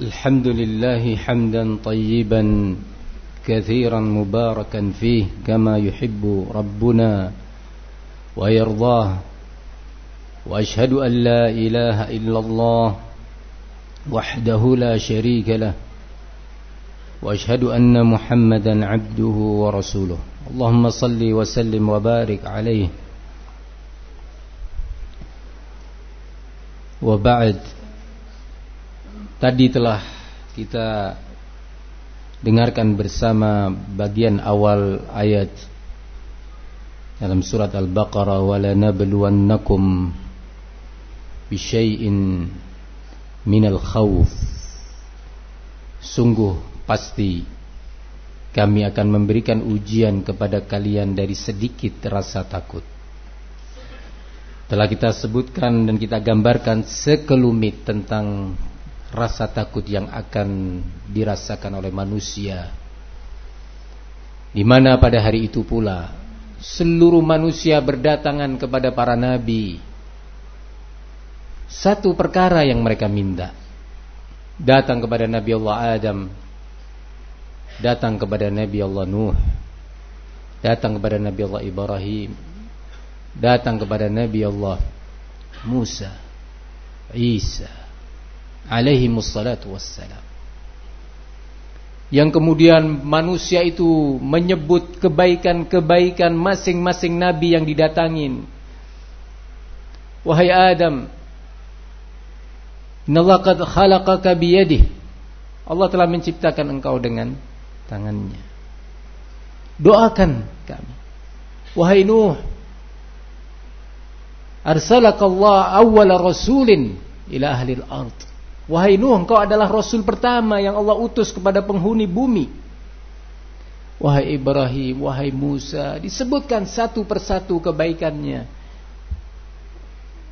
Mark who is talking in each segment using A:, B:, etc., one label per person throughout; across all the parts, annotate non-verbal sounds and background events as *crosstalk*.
A: الحمد لله حمدا طيبا كثيرا مباركا فيه كما يحب ربنا ويرضاه وأشهد أن لا إله إلا الله وحده لا شريك له وأشهد أن محمدا عبده ورسوله. اللهم صل وسلم وبارك عليه. وبعد Tadi telah kita dengarkan bersama bagian awal ayat dalam surat Al-Baqarah wala nabluwannakum bisyai'in minal khawf. Sungguh pasti kami akan memberikan ujian kepada kalian dari sedikit rasa takut. Telah kita sebutkan dan kita gambarkan sekelumit tentang rasa takut yang akan dirasakan oleh manusia. Di mana pada hari itu pula seluruh manusia berdatangan kepada para nabi. Satu perkara yang mereka minta. Datang kepada Nabi Allah Adam. Datang kepada Nabi Allah Nuh. Datang kepada Nabi Allah Ibrahim. Datang kepada Nabi Allah Musa Isa alaihi musallatu wassalam. Yang kemudian manusia itu menyebut kebaikan-kebaikan masing-masing nabi yang didatangin. Wahai Adam Allah qad khalaqaka biyadih. Allah telah menciptakan engkau dengan tangannya. Doakan kami. Wahai Nuh arsalakallah awwala rasulin ila ahli al-ard Wahai Nuh, engkau adalah rasul pertama yang Allah utus kepada penghuni bumi. Wahai Ibrahim, wahai Musa, disebutkan satu persatu kebaikannya.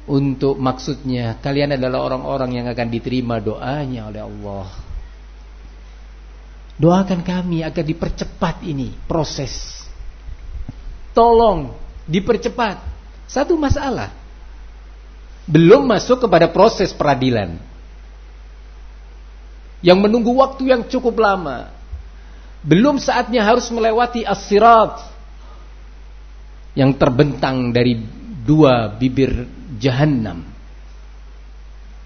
A: Untuk maksudnya kalian adalah orang-orang yang akan diterima doanya oleh Allah. Doakan kami agar dipercepat ini proses. Tolong dipercepat. Satu masalah. Belum masuk kepada proses peradilan yang menunggu waktu yang cukup lama. Belum saatnya harus melewati as-sirat yang terbentang dari dua bibir jahanam.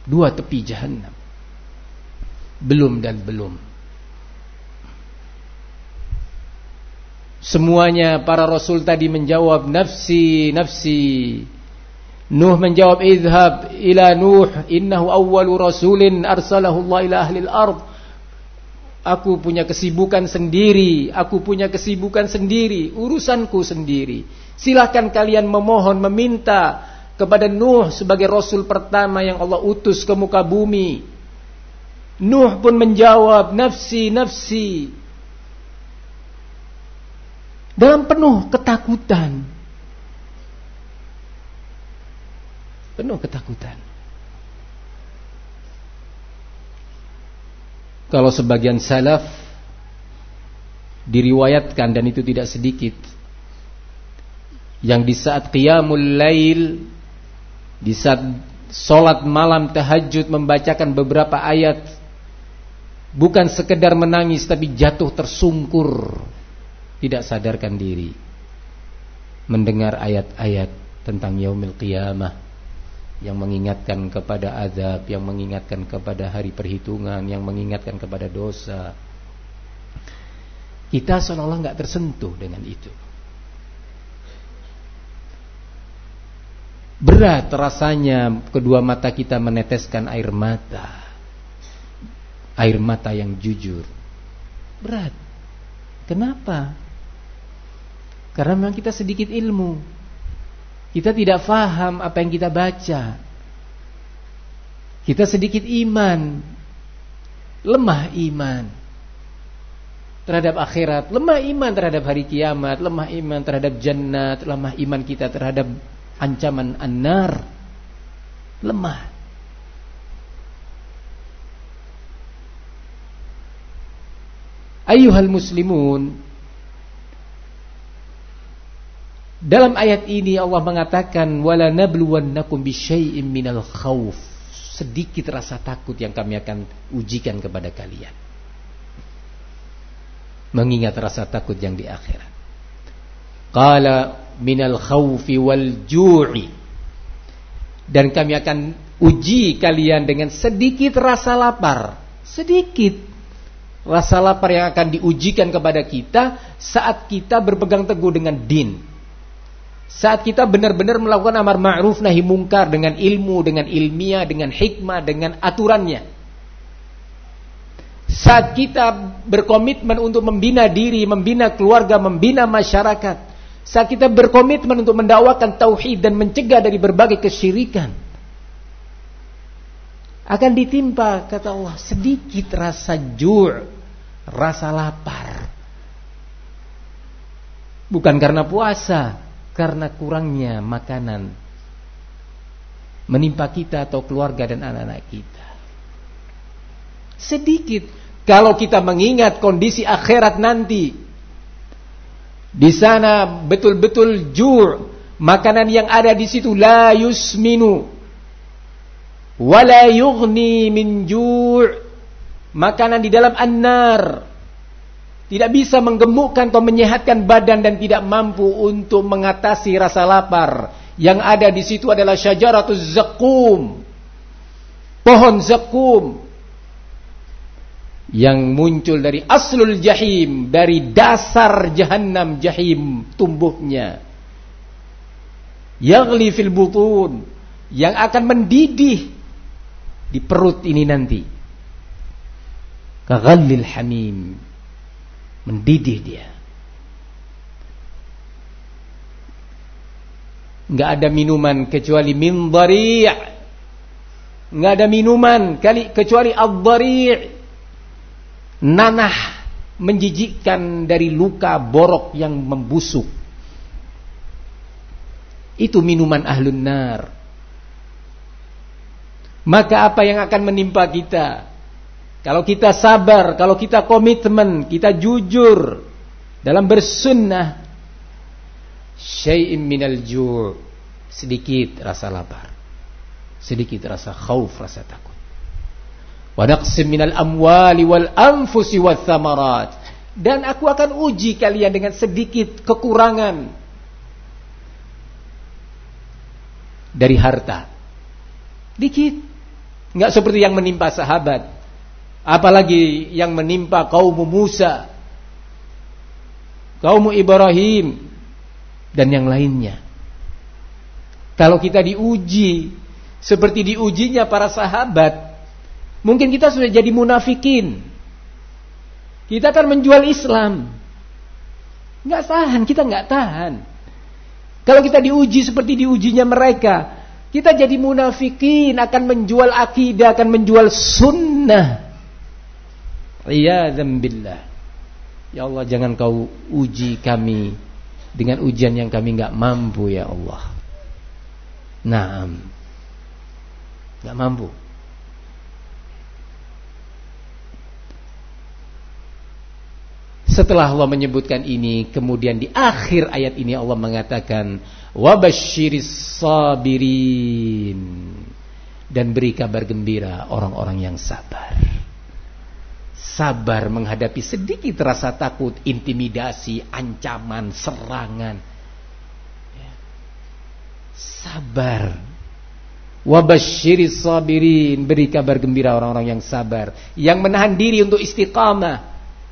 A: Dua tepi jahanam. Belum dan belum. Semuanya para rasul tadi menjawab nafsi nafsi Nuh menjawab idhab ila Nuh innahu awwalu rasulin arsalahu Allah ila ahli al-ard Aku punya kesibukan sendiri, aku punya kesibukan sendiri, urusanku sendiri. Silahkan kalian memohon, meminta kepada Nuh sebagai rasul pertama yang Allah utus ke muka bumi. Nuh pun menjawab, nafsi, nafsi. Dalam penuh ketakutan. Penuh ketakutan. Kalau sebagian salaf diriwayatkan dan itu tidak sedikit yang di saat qiyamul lail di saat solat malam tahajud membacakan beberapa ayat bukan sekedar menangis tapi jatuh tersungkur tidak sadarkan diri mendengar ayat-ayat tentang yaumil qiyamah yang mengingatkan kepada azab, yang mengingatkan kepada hari perhitungan, yang mengingatkan kepada dosa. Kita seolah-olah nggak tersentuh dengan itu. Berat rasanya kedua mata kita meneteskan air mata. Air mata yang jujur. Berat. Kenapa? Karena memang kita sedikit ilmu. Kita tidak faham apa yang kita baca. Kita sedikit iman. Lemah iman. Terhadap akhirat. Lemah iman terhadap hari kiamat. Lemah iman terhadap jannat. Lemah iman kita terhadap ancaman an-nar. Lemah. Ayuhal muslimun dalam ayat ini Allah mengatakan wala nabluwannakum bisyai'im minal khauf. sedikit rasa takut yang kami akan ujikan kepada kalian. Mengingat rasa takut yang di akhirat. Qala minal khawfi wal ju'i. Dan kami akan uji kalian dengan sedikit rasa lapar. Sedikit rasa lapar yang akan diujikan kepada kita saat kita berpegang teguh dengan din. Saat kita benar-benar melakukan amar ma'ruf nahi mungkar dengan ilmu, dengan ilmiah, dengan hikmah, dengan aturannya. Saat kita berkomitmen untuk membina diri, membina keluarga, membina masyarakat. Saat kita berkomitmen untuk mendakwakan tauhid dan mencegah dari berbagai kesyirikan akan ditimpa kata Allah sedikit rasa jur rasa lapar. Bukan karena puasa, karena kurangnya makanan menimpa kita atau keluarga dan anak-anak kita. Sedikit kalau kita mengingat kondisi akhirat nanti. Di sana betul-betul jur, makanan yang ada di situ la yusminu wala yughni min ju' makanan di dalam an-nar tidak bisa menggemukkan atau menyehatkan badan dan tidak mampu untuk mengatasi rasa lapar. Yang ada di situ adalah syajaratuz zakum. Pohon zakum yang muncul dari aslul jahim, dari dasar jahanam jahim tumbuhnya. Yaghli fil butun yang akan mendidih di perut ini nanti Kaghalil hamim. Mendidih dia. Enggak ada minuman kecuali min dhari'. Enggak ada minuman kali kecuali ad-dhari'. Nanah menjijikkan dari luka borok yang membusuk. Itu minuman ahlun nar. Maka apa yang akan menimpa kita? Kalau kita sabar, kalau kita komitmen, kita jujur dalam bersunnah, syai'in minal ju' sedikit rasa lapar, sedikit rasa khauf, rasa takut. Wa naqsim minal amwali wal anfusi wath thamarat. Dan aku akan uji kalian dengan sedikit kekurangan dari harta. Dikit. Enggak seperti yang menimpa sahabat apalagi yang menimpa kaum Musa, kaum Ibrahim dan yang lainnya. Kalau kita diuji seperti diujinya para sahabat, mungkin kita sudah jadi munafikin. Kita akan menjual Islam. Nggak tahan, kita nggak tahan. Kalau kita diuji seperti diujinya mereka, kita jadi munafikin, akan menjual akidah, akan menjual sunnah. Iyadzam billah. Ya Allah jangan kau uji kami dengan ujian yang kami nggak mampu ya Allah. Naam. Nggak mampu. Setelah Allah menyebutkan ini, kemudian di akhir ayat ini Allah mengatakan, "Wabasyiris sabirin." Dan beri kabar gembira orang-orang yang sabar sabar menghadapi sedikit rasa takut, intimidasi, ancaman, serangan. Ya. Sabar. Wabashiri sabirin. Beri kabar gembira orang-orang yang sabar. Yang menahan diri untuk istiqamah.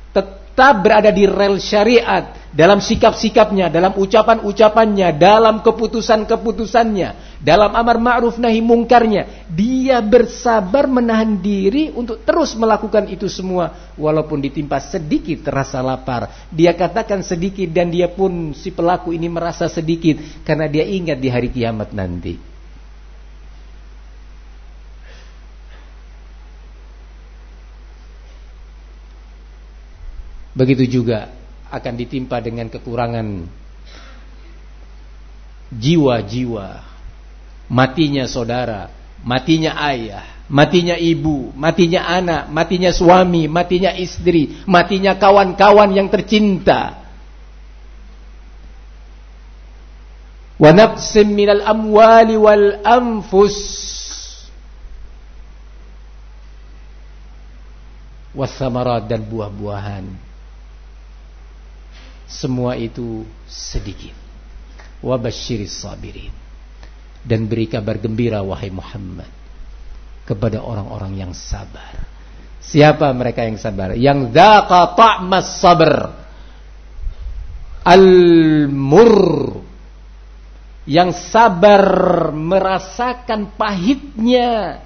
A: Tetap berada di rel syariat dalam sikap-sikapnya, dalam ucapan-ucapannya, dalam keputusan-keputusannya, dalam amar ma'ruf nahi mungkarnya. Dia bersabar menahan diri untuk terus melakukan itu semua walaupun ditimpa sedikit rasa lapar. Dia katakan sedikit dan dia pun si pelaku ini merasa sedikit karena dia ingat di hari kiamat nanti. Begitu juga akan ditimpa dengan kekurangan jiwa-jiwa, matinya saudara, matinya ayah, matinya ibu, matinya anak, matinya suami, matinya istri, matinya kawan-kawan yang tercinta. Wa naqsim minal amwali wal anfus wasamarat dan buah-buahan. Semua itu sedikit. Wabashiris sabirin. Dan beri kabar gembira wahai Muhammad kepada orang-orang yang sabar. Siapa mereka yang sabar? Yang dzaqa ta'mas sabr. Al-mur yang sabar merasakan pahitnya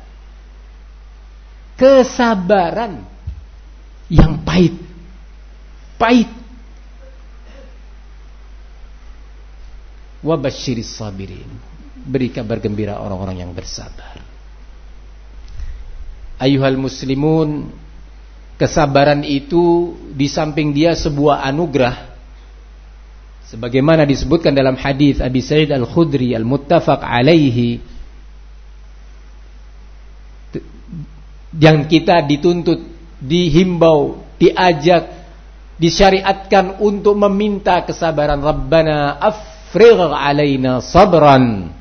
A: kesabaran yang pahit. Pahit. Wabashiris sabirin. Beri kabar gembira orang-orang yang bersabar. Ayuhal muslimun, kesabaran itu di samping dia sebuah anugerah. Sebagaimana disebutkan dalam hadis Abi Sa'id Al-Khudri al-muttafaq alaihi yang kita dituntut dihimbau, diajak, disyariatkan untuk meminta kesabaran Rabbana afrigh alaina sabran.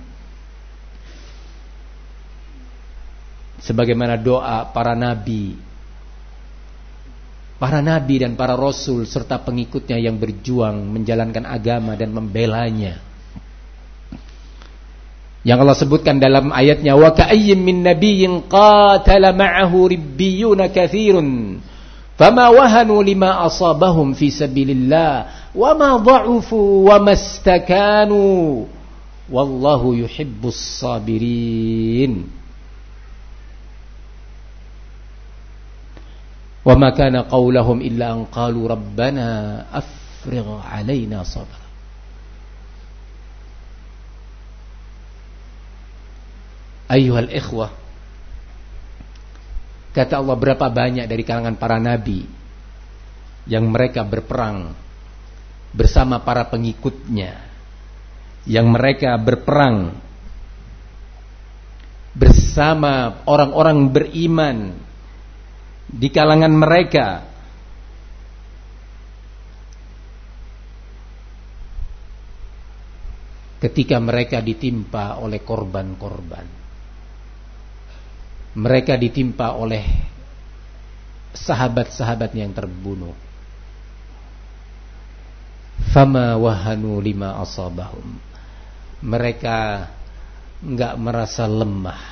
A: Sebagaimana doa para nabi. Para nabi dan para rasul serta pengikutnya yang berjuang menjalankan agama dan membelanya. Yang Allah sebutkan dalam ayatnya wa ka'ayyin min nabiyyin qatala ma'ahu ribbiyuna katsirun fama wahanu lima asabahum fi sabilillah wa ma dha'ufu wa mastakanu wallahu yuhibbus sabirin وما كان قولهم إلا أن قالوا ربنا أفرغ علينا صبرا أيها الإخوة Kata Allah berapa banyak dari kalangan para nabi Yang mereka berperang Bersama para pengikutnya Yang mereka berperang Bersama orang-orang beriman di kalangan mereka Ketika mereka ditimpa oleh korban-korban mereka ditimpa oleh sahabat-sahabatnya yang terbunuh. Fama wahanu lima asabahum. Mereka enggak merasa lemah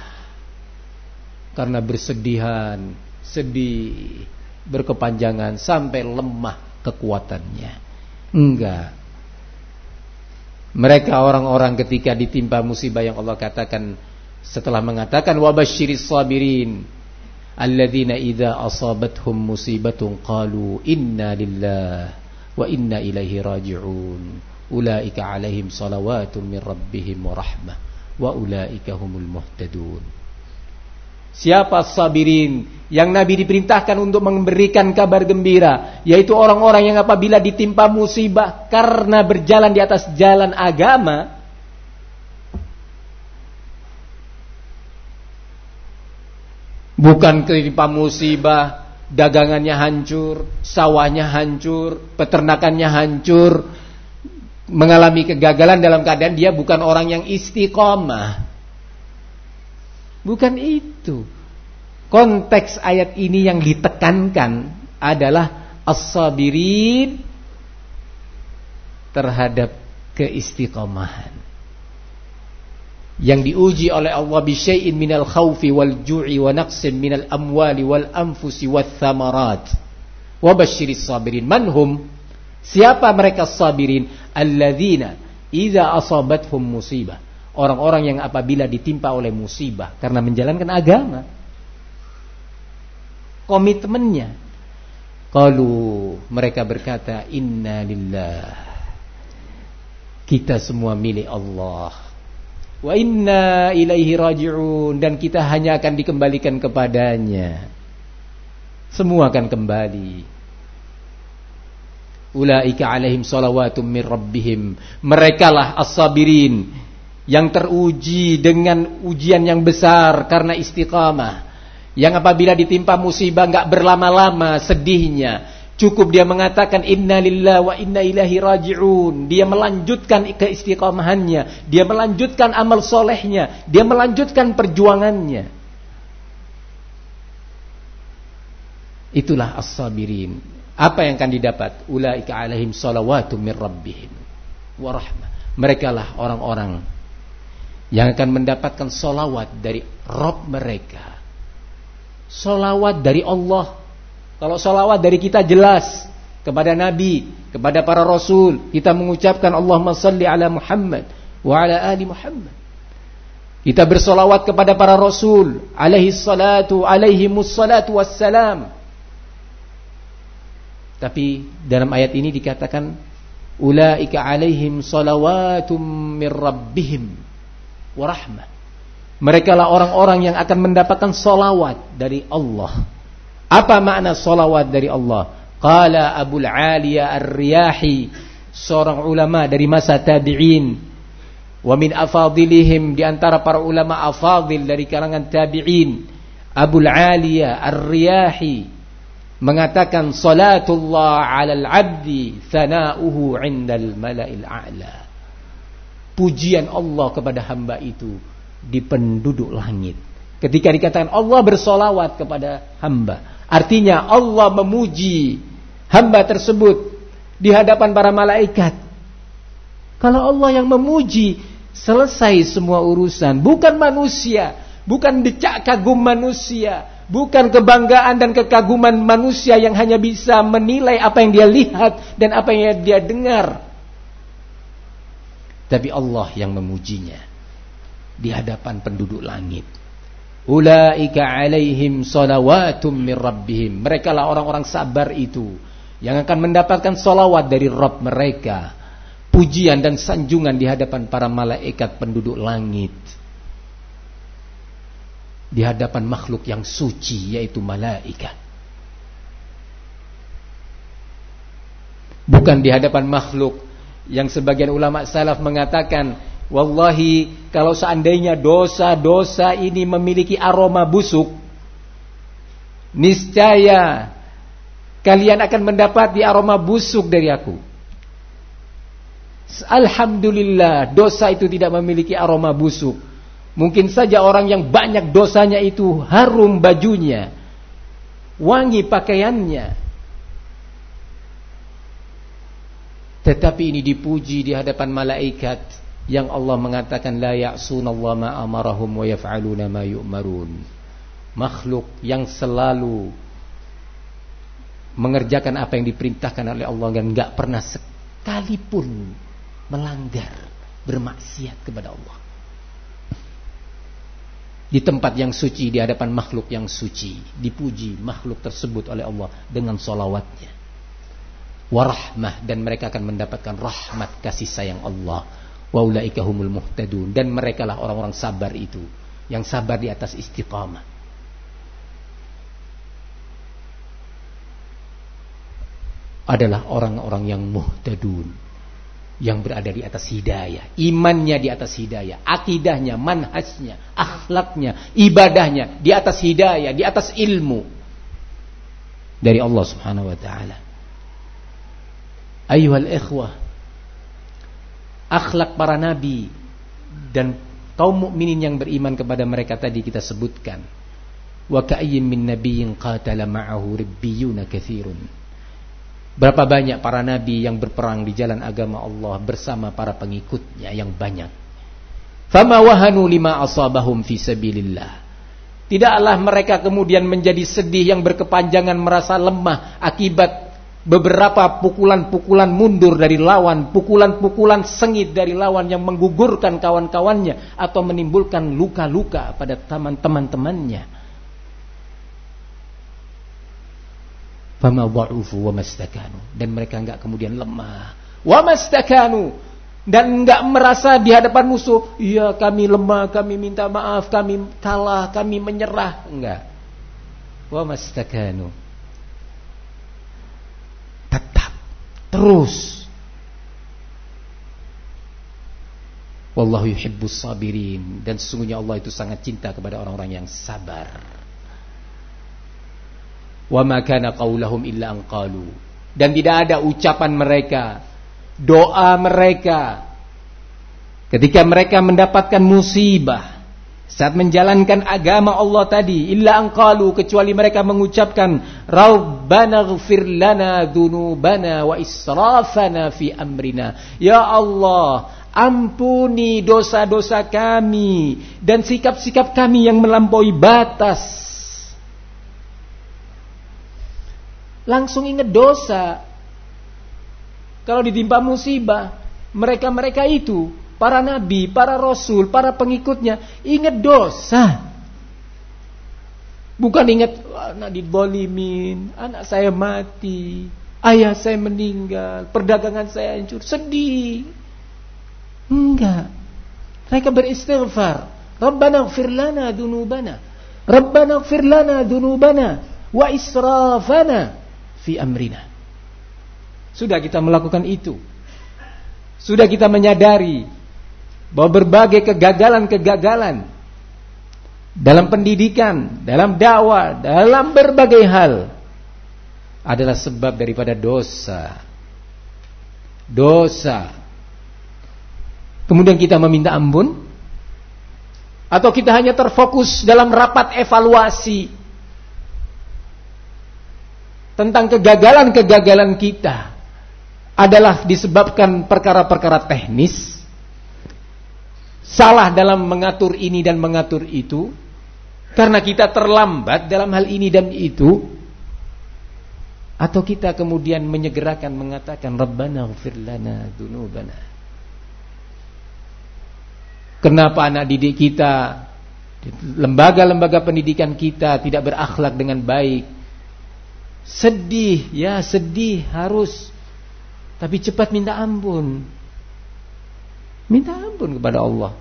A: karena bersedihan, sedih, berkepanjangan sampai lemah kekuatannya. Enggak. Mereka orang-orang ketika ditimpa musibah yang Allah katakan setelah mengatakan wabasyiris sabirin alladzina idza asabathum musibatun qalu inna lillah wa inna ilaihi raji'un ulaika alaihim salawatun min rabbihim wa rahmah wa ulaika humul muhtadun Siapa sabirin yang Nabi diperintahkan untuk memberikan kabar gembira yaitu orang-orang yang apabila ditimpa musibah karena berjalan di atas jalan agama Bukan ketimpa musibah, dagangannya hancur, sawahnya hancur, peternakannya hancur, mengalami kegagalan dalam keadaan dia bukan orang yang istiqomah. Bukan itu. Konteks ayat ini yang ditekankan adalah as-sabirin terhadap keistiqomahan. Yang diuji oleh Allah bisyai'in minal khawfi wal ju'i wa naqsin minal amwali wal anfusi wath thamarat. Wa basyiris sabirin manhum siapa mereka sabirin? Alladzina idza asabathum musibah orang-orang yang apabila ditimpa oleh musibah karena menjalankan agama komitmennya kalau mereka berkata inna lillah kita semua milik Allah Wa inna ilaihi raji'un dan kita hanya akan dikembalikan kepadanya. Semua akan kembali. Ulaika alaihim salawatum min. Merekalah as-sabirin yang teruji dengan ujian yang besar karena istiqamah. Yang apabila ditimpa musibah enggak berlama-lama sedihnya, Cukup dia mengatakan inna lillah wa inna ilahi raji'un. Dia melanjutkan keistiqomahannya. Dia melanjutkan amal solehnya. Dia melanjutkan perjuangannya. Itulah as-sabirin. Apa yang akan didapat? Ulaika alaihim salawatu min rabbihim wa rahmah. Mereka lah orang-orang yang akan mendapatkan solawat dari Rob mereka. Solawat dari Allah. Kalau solawat dari kita jelas kepada Nabi, kepada para Rasul, kita mengucapkan Allahumma salli ala Muhammad wa ala ali Muhammad. Kita bersolawat kepada para Rasul, alaihi salatu, alaihi mussalatu wassalam. Tapi dalam ayat ini dikatakan ulaika alaihim salawatum mir rabbihim wa rahmah. Mereka lah orang-orang yang akan mendapatkan solawat dari Allah. Apa makna solawat dari Allah? Qala Abu Aliya Ar-Riyahi, seorang ulama dari masa tabi'in. Wa min afadilihim di antara para ulama afadil dari kalangan tabi'in. Abu Aliya Ar-Riyahi mengatakan salatullah 'alal 'abdi thana'uhu 'indal mala'il a'la. Pujian Allah kepada hamba itu di penduduk langit. Ketika dikatakan Allah bersolawat kepada hamba, artinya Allah memuji hamba tersebut di hadapan para malaikat. Kalau Allah yang memuji, selesai semua urusan, bukan manusia, bukan decak kagum manusia, Bukan kebanggaan dan kekaguman manusia yang hanya bisa menilai apa yang dia lihat dan apa yang dia dengar. Tapi Allah yang memujinya di hadapan penduduk langit. Ulaika alaihim salawatum min rabbihim. Mereka lah orang-orang sabar itu yang akan mendapatkan salawat dari Rabb mereka. Pujian dan sanjungan di hadapan para malaikat penduduk langit di hadapan makhluk yang suci yaitu malaikat. Bukan di hadapan makhluk yang sebagian ulama salaf mengatakan, wallahi kalau seandainya dosa-dosa ini memiliki aroma busuk, niscaya kalian akan mendapat di aroma busuk dari aku. Alhamdulillah dosa itu tidak memiliki aroma busuk Mungkin saja orang yang banyak dosanya itu harum bajunya, wangi pakaiannya. Tetapi ini dipuji di hadapan malaikat yang Allah mengatakan la ya'sunallaha ma amarahum wa yaf'aluna ma yu'marun. Makhluk yang selalu mengerjakan apa yang diperintahkan oleh Allah dan enggak pernah sekalipun melanggar bermaksiat kepada Allah di tempat yang suci di hadapan makhluk yang suci dipuji makhluk tersebut oleh Allah dengan solawatnya warahmah dan mereka akan mendapatkan rahmat kasih sayang Allah. Waulaika humul muhtadun dan mereka lah orang-orang sabar itu yang sabar di atas istiqamah. Adalah orang-orang yang muhtadun yang berada di atas hidayah, imannya di atas hidayah, akidahnya, manhajnya, akhlaknya, ibadahnya di atas hidayah, di atas ilmu. Dari Allah Subhanahu wa taala. Ayuhal ikhwah, akhlak para nabi dan kaum mukminin yang beriman kepada mereka tadi kita sebutkan. Wa ka'ayyin min nabiyyin qatala ma'ahu ribbiyuna katsirun. Berapa banyak para nabi yang berperang di jalan agama Allah bersama para pengikutnya yang banyak. Fama wahanu lima asabahum fi sabilillah. Tidaklah mereka kemudian menjadi sedih yang berkepanjangan merasa lemah akibat beberapa pukulan-pukulan mundur dari lawan, pukulan-pukulan sengit dari lawan yang menggugurkan kawan-kawannya atau menimbulkan luka-luka pada teman-teman-temannya. Fama wa mastakanu. Dan mereka enggak kemudian lemah. Wa mastakanu. Dan enggak merasa di hadapan musuh, iya kami lemah, kami minta maaf, kami kalah, kami menyerah. Enggak. Wa mastakanu. Tetap. Terus. Wallahu yuhibbus sabirin. Dan sesungguhnya Allah itu sangat cinta kepada orang-orang yang sabar. Wa ma kana qaulahum illa an qalu. Dan tidak ada ucapan mereka, doa mereka ketika mereka mendapatkan musibah, saat menjalankan agama Allah tadi illa angqalu kecuali mereka mengucapkan rabbana ighfir lana dzunubana wa israfana fi amrina. Ya Allah ampuni dosa-dosa kami dan sikap-sikap kami yang melampaui batas. Langsung ingat dosa. Kalau ditimpa musibah mereka-mereka itu para nabi, para rasul, para pengikutnya ingat dosa. Bukan ingat anak dibolimin, anak saya mati, ayah saya meninggal, perdagangan saya hancur, sedih. Enggak. Mereka beristighfar. Rabbana ighfir lana dunubana. Rabbana ighfir lana dunubana wa israfana fi amrina. Sudah kita melakukan itu. Sudah kita menyadari bahwa berbagai kegagalan-kegagalan dalam pendidikan, dalam dakwah, dalam berbagai hal adalah sebab daripada dosa. Dosa. Kemudian kita meminta ampun atau kita hanya terfokus dalam rapat evaluasi tentang kegagalan-kegagalan kita adalah disebabkan perkara-perkara teknis salah dalam mengatur ini dan mengatur itu karena kita terlambat dalam hal ini dan itu atau kita kemudian menyegerakan mengatakan Rabbana ighfir lana dzunubana Kenapa anak didik kita lembaga-lembaga pendidikan kita tidak berakhlak dengan baik? Sedih ya sedih harus. Tapi cepat minta ampun Minta ampun kepada Allah.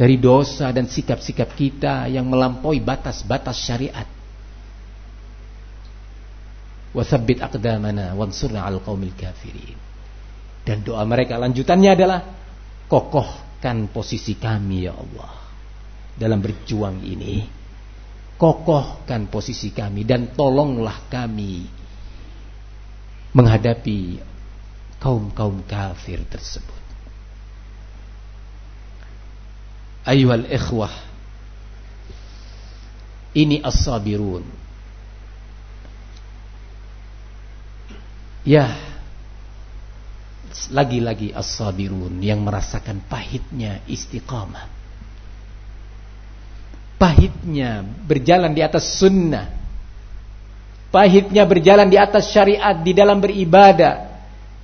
A: Dari dosa dan sikap-sikap kita yang melampaui batas-batas syariat. Wasabbit aqdamana wansurna al qaumil kafirin. Dan doa mereka lanjutannya adalah kokohkan posisi kami ya Allah dalam berjuang ini. Kokohkan posisi kami dan tolonglah kami menghadapi kaum-kaum kafir tersebut. Ayuhal ikhwah Ini as-sabirun. Ya Lagi-lagi as-sabirun Yang merasakan pahitnya istiqamah. Pahitnya berjalan di atas sunnah. Pahitnya berjalan di atas syariat Di dalam beribadah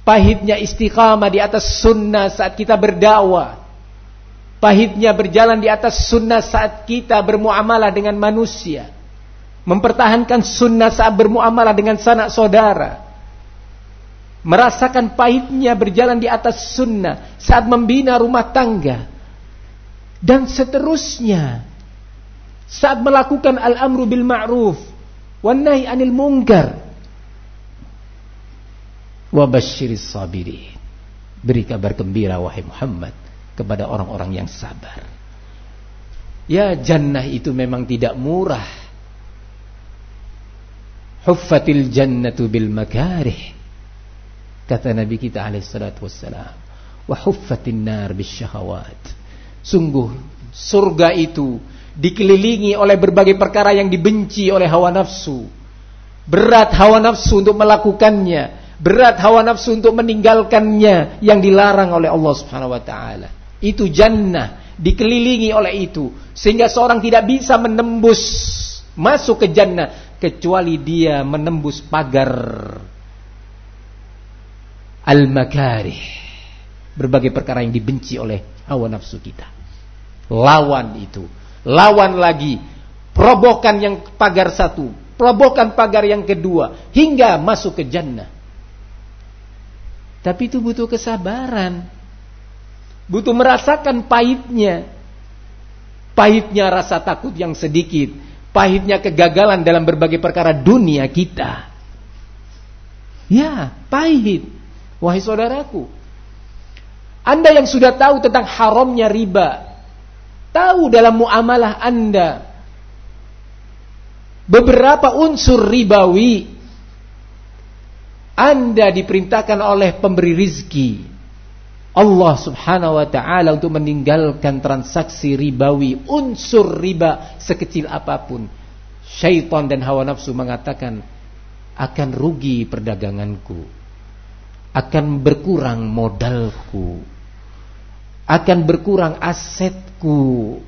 A: Pahitnya istiqamah di atas sunnah saat kita berdakwah. Pahitnya berjalan di atas sunnah saat kita bermuamalah dengan manusia. Mempertahankan sunnah saat bermuamalah dengan sanak saudara. Merasakan pahitnya berjalan di atas sunnah saat membina rumah tangga. Dan seterusnya. Saat melakukan al-amru bil ma'ruf. Wan nahi anil mungkar Wabashiris sabirin. Beri kabar gembira wahai Muhammad kepada orang-orang yang sabar. Ya jannah itu memang tidak murah. Huffatil jannatu bil makarih. Kata Nabi kita alaihissalatu wassalam. Nar bis syahawat. Sungguh surga itu dikelilingi oleh berbagai perkara yang dibenci oleh hawa nafsu. Berat hawa nafsu untuk melakukannya Berat hawa nafsu untuk meninggalkannya yang dilarang oleh Allah Subhanahu wa taala. Itu jannah dikelilingi oleh itu. Sehingga seorang tidak bisa menembus masuk ke jannah kecuali dia menembus pagar. Al-makarih. Berbagai perkara yang dibenci oleh hawa nafsu kita. Lawan itu, lawan lagi. Perobokan yang pagar satu, perobokan pagar yang kedua. Hingga masuk ke jannah. Tapi itu butuh kesabaran. Butuh merasakan pahitnya. Pahitnya rasa takut yang sedikit. Pahitnya kegagalan dalam berbagai perkara dunia kita. Ya, pahit. Wahai saudaraku. Anda yang sudah tahu tentang haramnya riba. Tahu dalam muamalah Anda. Beberapa unsur ribawi anda diperintahkan oleh pemberi rizki, Allah subhanahu wa ta'ala untuk meninggalkan transaksi ribawi, unsur riba sekecil apa pun. Syaitan dan hawa nafsu mengatakan, akan rugi perdaganganku. Akan berkurang modalku. Akan berkurang asetku.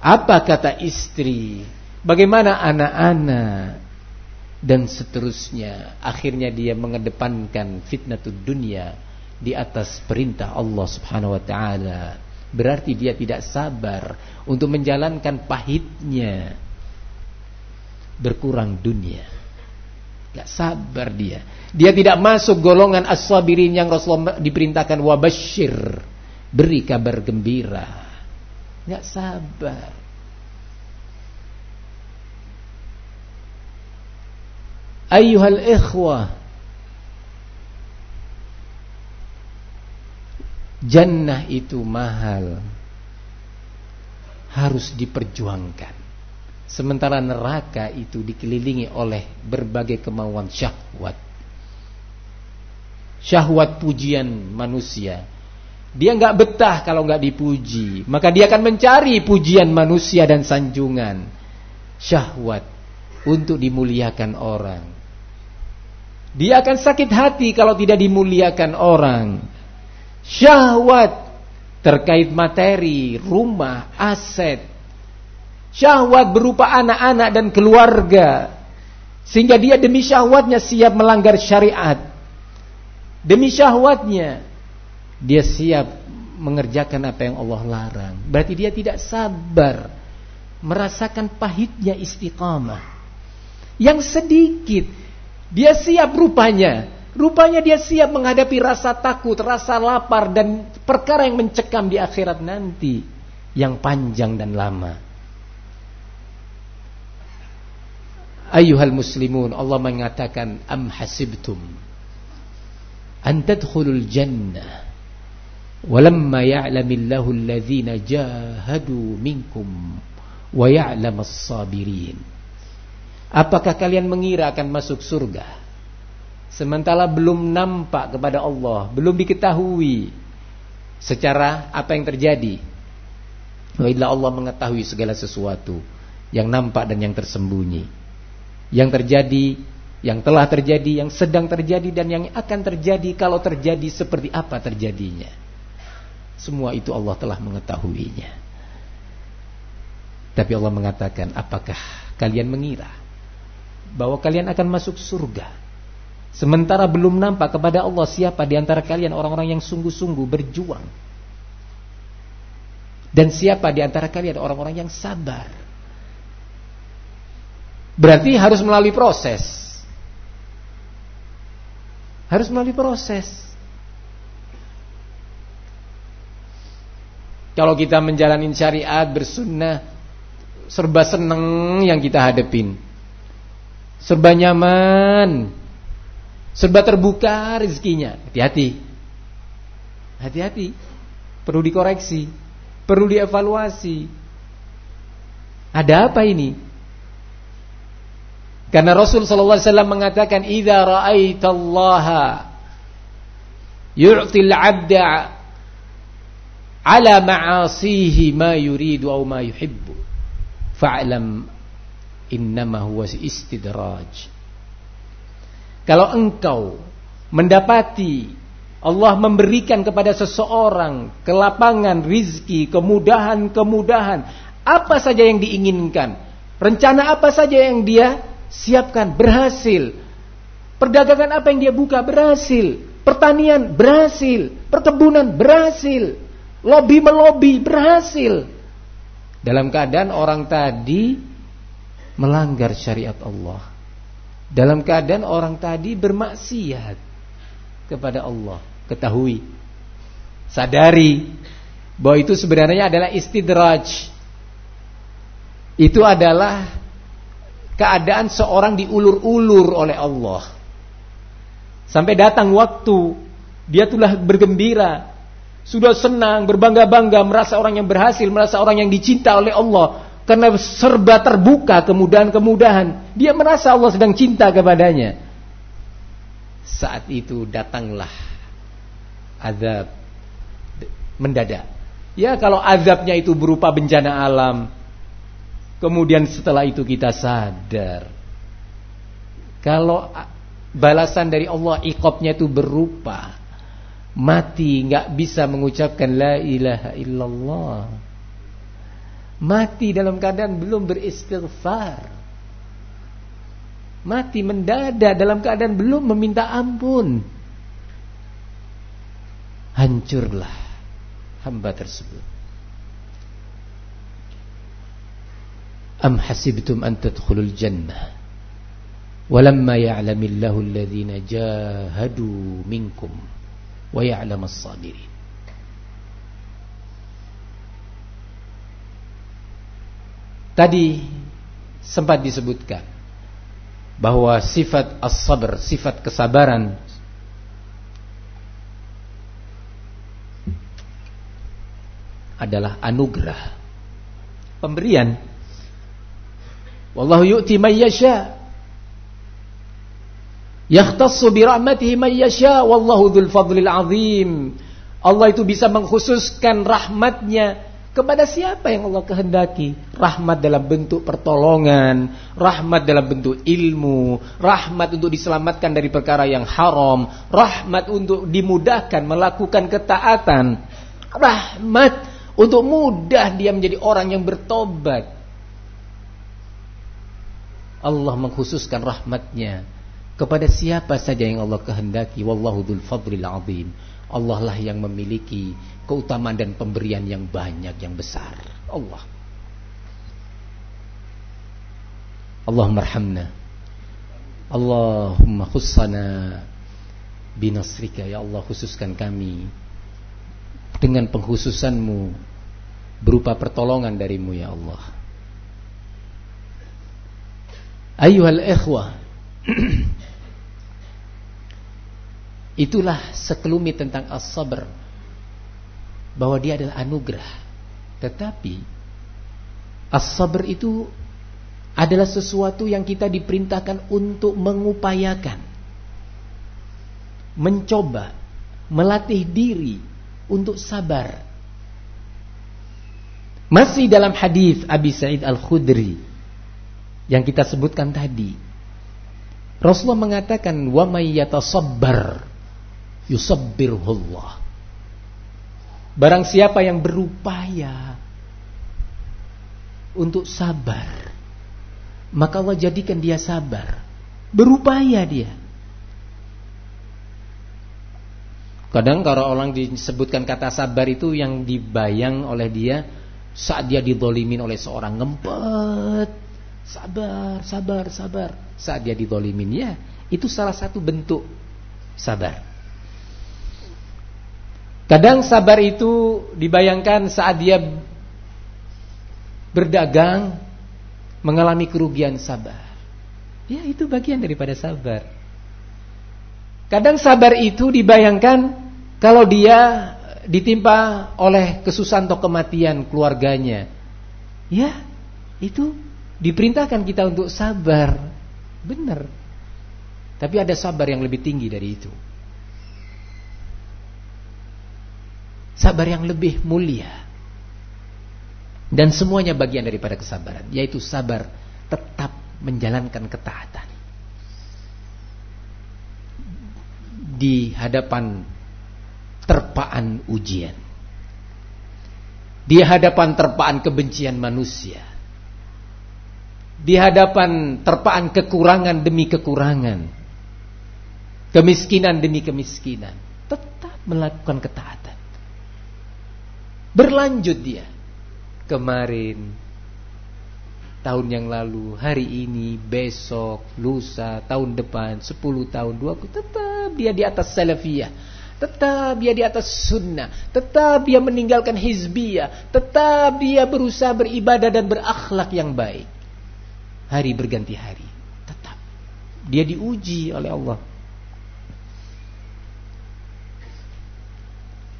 A: Apa kata istri? Bagaimana anak-anak? Dan seterusnya. Akhirnya dia mengedepankan fitnah dunia di atas perintah Allah Subhanahu wa taala. Berarti dia tidak sabar untuk menjalankan pahitnya berkurang dunia. Gak sabar dia. Dia tidak masuk golongan as-sabirin yang Rasulullah diperintahkan wabashir. Beri kabar gembira. Gak sabar. Ayuhal ikhwah Jannah itu mahal. Harus diperjuangkan. Sementara neraka itu dikelilingi oleh berbagai kemauan syahwat. Syahwat pujian manusia. Dia nggak betah kalau nggak dipuji. Maka dia akan mencari pujian manusia dan sanjungan. Syahwat Untuk dimuliakan orang Dia akan sakit hati kalau tidak dimuliakan orang syahwat terkait materi, rumah, aset. Syahwat berupa anak-anak dan keluarga. Sehingga dia demi syahwatnya siap melanggar syariat. Demi syahwatnya dia siap mengerjakan apa yang Allah larang. Berarti dia tidak sabar merasakan pahitnya istiqamah. Yang sedikit dia siap rupanya Rupanya dia siap menghadapi rasa takut, rasa lapar dan perkara yang mencekam di akhirat nanti yang panjang dan lama. Ayuhal muslimun, Allah mengatakan am hasibtum an tadkhulul jannah walamma ya'lamillahu alladhina jahadu minkum wa ya'lamas sabirin. Apakah kalian mengira akan masuk surga? Sementara belum nampak kepada Allah Belum diketahui Secara apa yang terjadi. Wa'idlah Allah mengetahui segala sesuatu Yang nampak dan yang tersembunyi. Yang terjadi Yang telah terjadi Yang sedang terjadi Dan yang akan terjadi Kalau terjadi seperti apa terjadinya. Semua itu Allah telah mengetahuinya. Tapi Allah mengatakan Apakah kalian mengira Bahwa kalian akan masuk surga Sementara belum nampak kepada Allah siapa di antara kalian orang-orang yang sungguh-sungguh berjuang. Dan siapa di antara kalian orang-orang yang sabar. Berarti harus melalui proses. Harus melalui proses. Kalau kita menjalani syariat bersunnah serba seneng yang kita hadepin. Serba nyaman Serba terbuka rezekinya. Hati-hati. Hati-hati. Perlu dikoreksi. Perlu dievaluasi. Ada apa ini? Karena Rasul sallallahu alaihi wasallam mengatakan idza ra'aitallaha yu'til 'abda ala ma'asihi ma yuridu aw ma yuhibbu fa'lam innama huwa istidraj. Kalau engkau mendapati Allah memberikan kepada seseorang kelapangan, rizki, kemudahan-kemudahan, apa saja yang diinginkan, rencana apa saja yang dia siapkan berhasil, perdagangan apa yang dia buka berhasil, pertanian berhasil, perkebunan berhasil, lobby melobi berhasil. Dalam keadaan orang tadi melanggar syariat Allah. Dalam keadaan orang tadi bermaksiat kepada Allah. Ketahui. Sadari bahwa itu sebenarnya adalah istidraj. Itu adalah keadaan seorang diulur-ulur oleh Allah. Sampai datang waktu dia telah bergembira, sudah senang, berbangga-bangga, merasa orang yang berhasil, merasa orang yang dicinta oleh Allah. Karena serba terbuka kemudahan-kemudahan. Dia merasa Allah sedang cinta kepadanya. Saat itu datanglah azab mendadak. Ya kalau azabnya itu berupa bencana alam, kemudian setelah itu kita sadar. Kalau balasan dari Allah ikopnya itu berupa mati nggak bisa mengucapkan la ilaha illallah. Mati dalam keadaan belum beristighfar. Mati mendadak dalam keadaan belum meminta ampun. Hancurlah hamba tersebut. Am hasibtum an tadkhulul jannah walamma ya'lamillahu alladhina jahadu minkum wa ya'lamas sabirin. Tadi sempat disebutkan bahwa sifat as-sabr, sifat kesabaran adalah anugerah. Pemberian. Wallahu yu'ti man yasha. Yakhtassu bi rahmatihi man yasha wallahu dzul fadlil azim. Allah itu bisa mengkhususkan rahmatnya kepada siapa yang Allah kehendaki? Rahmat dalam bentuk pertolongan, rahmat dalam bentuk ilmu, rahmat untuk diselamatkan dari perkara yang haram, rahmat untuk dimudahkan melakukan ketaatan, rahmat untuk mudah dia menjadi orang yang bertobat. Allah mengkhususkan rahmatnya kepada siapa saja yang Allah kehendaki. Wallahu dzul fadlil azim. Allah lah yang memiliki keutamaan dan pemberian yang banyak yang besar. Allah. Allahumma arhamna. Allahumma khussana binasrika ya Allah khususkan kami dengan pengkhususanmu berupa pertolongan darimu ya Allah. Ayuhal ikhwah *clears throat* Itulah sekelumit tentang as-sabr bahwa dia adalah anugerah. Tetapi as-sabr itu adalah sesuatu yang kita diperintahkan untuk mengupayakan. Mencoba, melatih diri untuk sabar. Masih dalam hadis Abi Sa'id Al-Khudri yang kita sebutkan tadi. Rasulullah mengatakan wa may yatasabbar yusabbirullah. Barang siapa yang berupaya untuk sabar, maka Allah jadikan dia sabar. Berupaya dia. Kadang kalau orang disebutkan kata sabar itu yang dibayang oleh dia saat dia didolimin oleh seorang ngempet. Sabar, sabar, sabar. Saat dia didolimin ya, itu salah satu bentuk sabar. Kadang sabar itu dibayangkan saat dia berdagang mengalami kerugian sabar. Ya itu bagian daripada sabar. Kadang sabar itu dibayangkan kalau dia ditimpa oleh kesusahan atau kematian keluarganya. Ya, itu diperintahkan kita untuk sabar. Benar. Tapi ada sabar yang lebih tinggi dari itu. Sabar yang lebih mulia. Dan semuanya bagian daripada kesabaran. Yaitu sabar tetap menjalankan ketaatan. Di hadapan terpaan ujian. Di hadapan terpaan kebencian manusia. Di hadapan terpaan kekurangan demi kekurangan. Kemiskinan demi kemiskinan. Tetap melakukan ketaatan. Berlanjut dia. Kemarin, tahun yang lalu, hari ini, besok, lusa, tahun depan, 10 tahun, 20, tetap dia di atas salafiyah. Tetap dia di atas sunnah. Tetap dia meninggalkan hizbiyah. Tetap dia berusaha beribadah dan berakhlak yang baik. Hari berganti hari. Tetap. Dia diuji oleh Allah.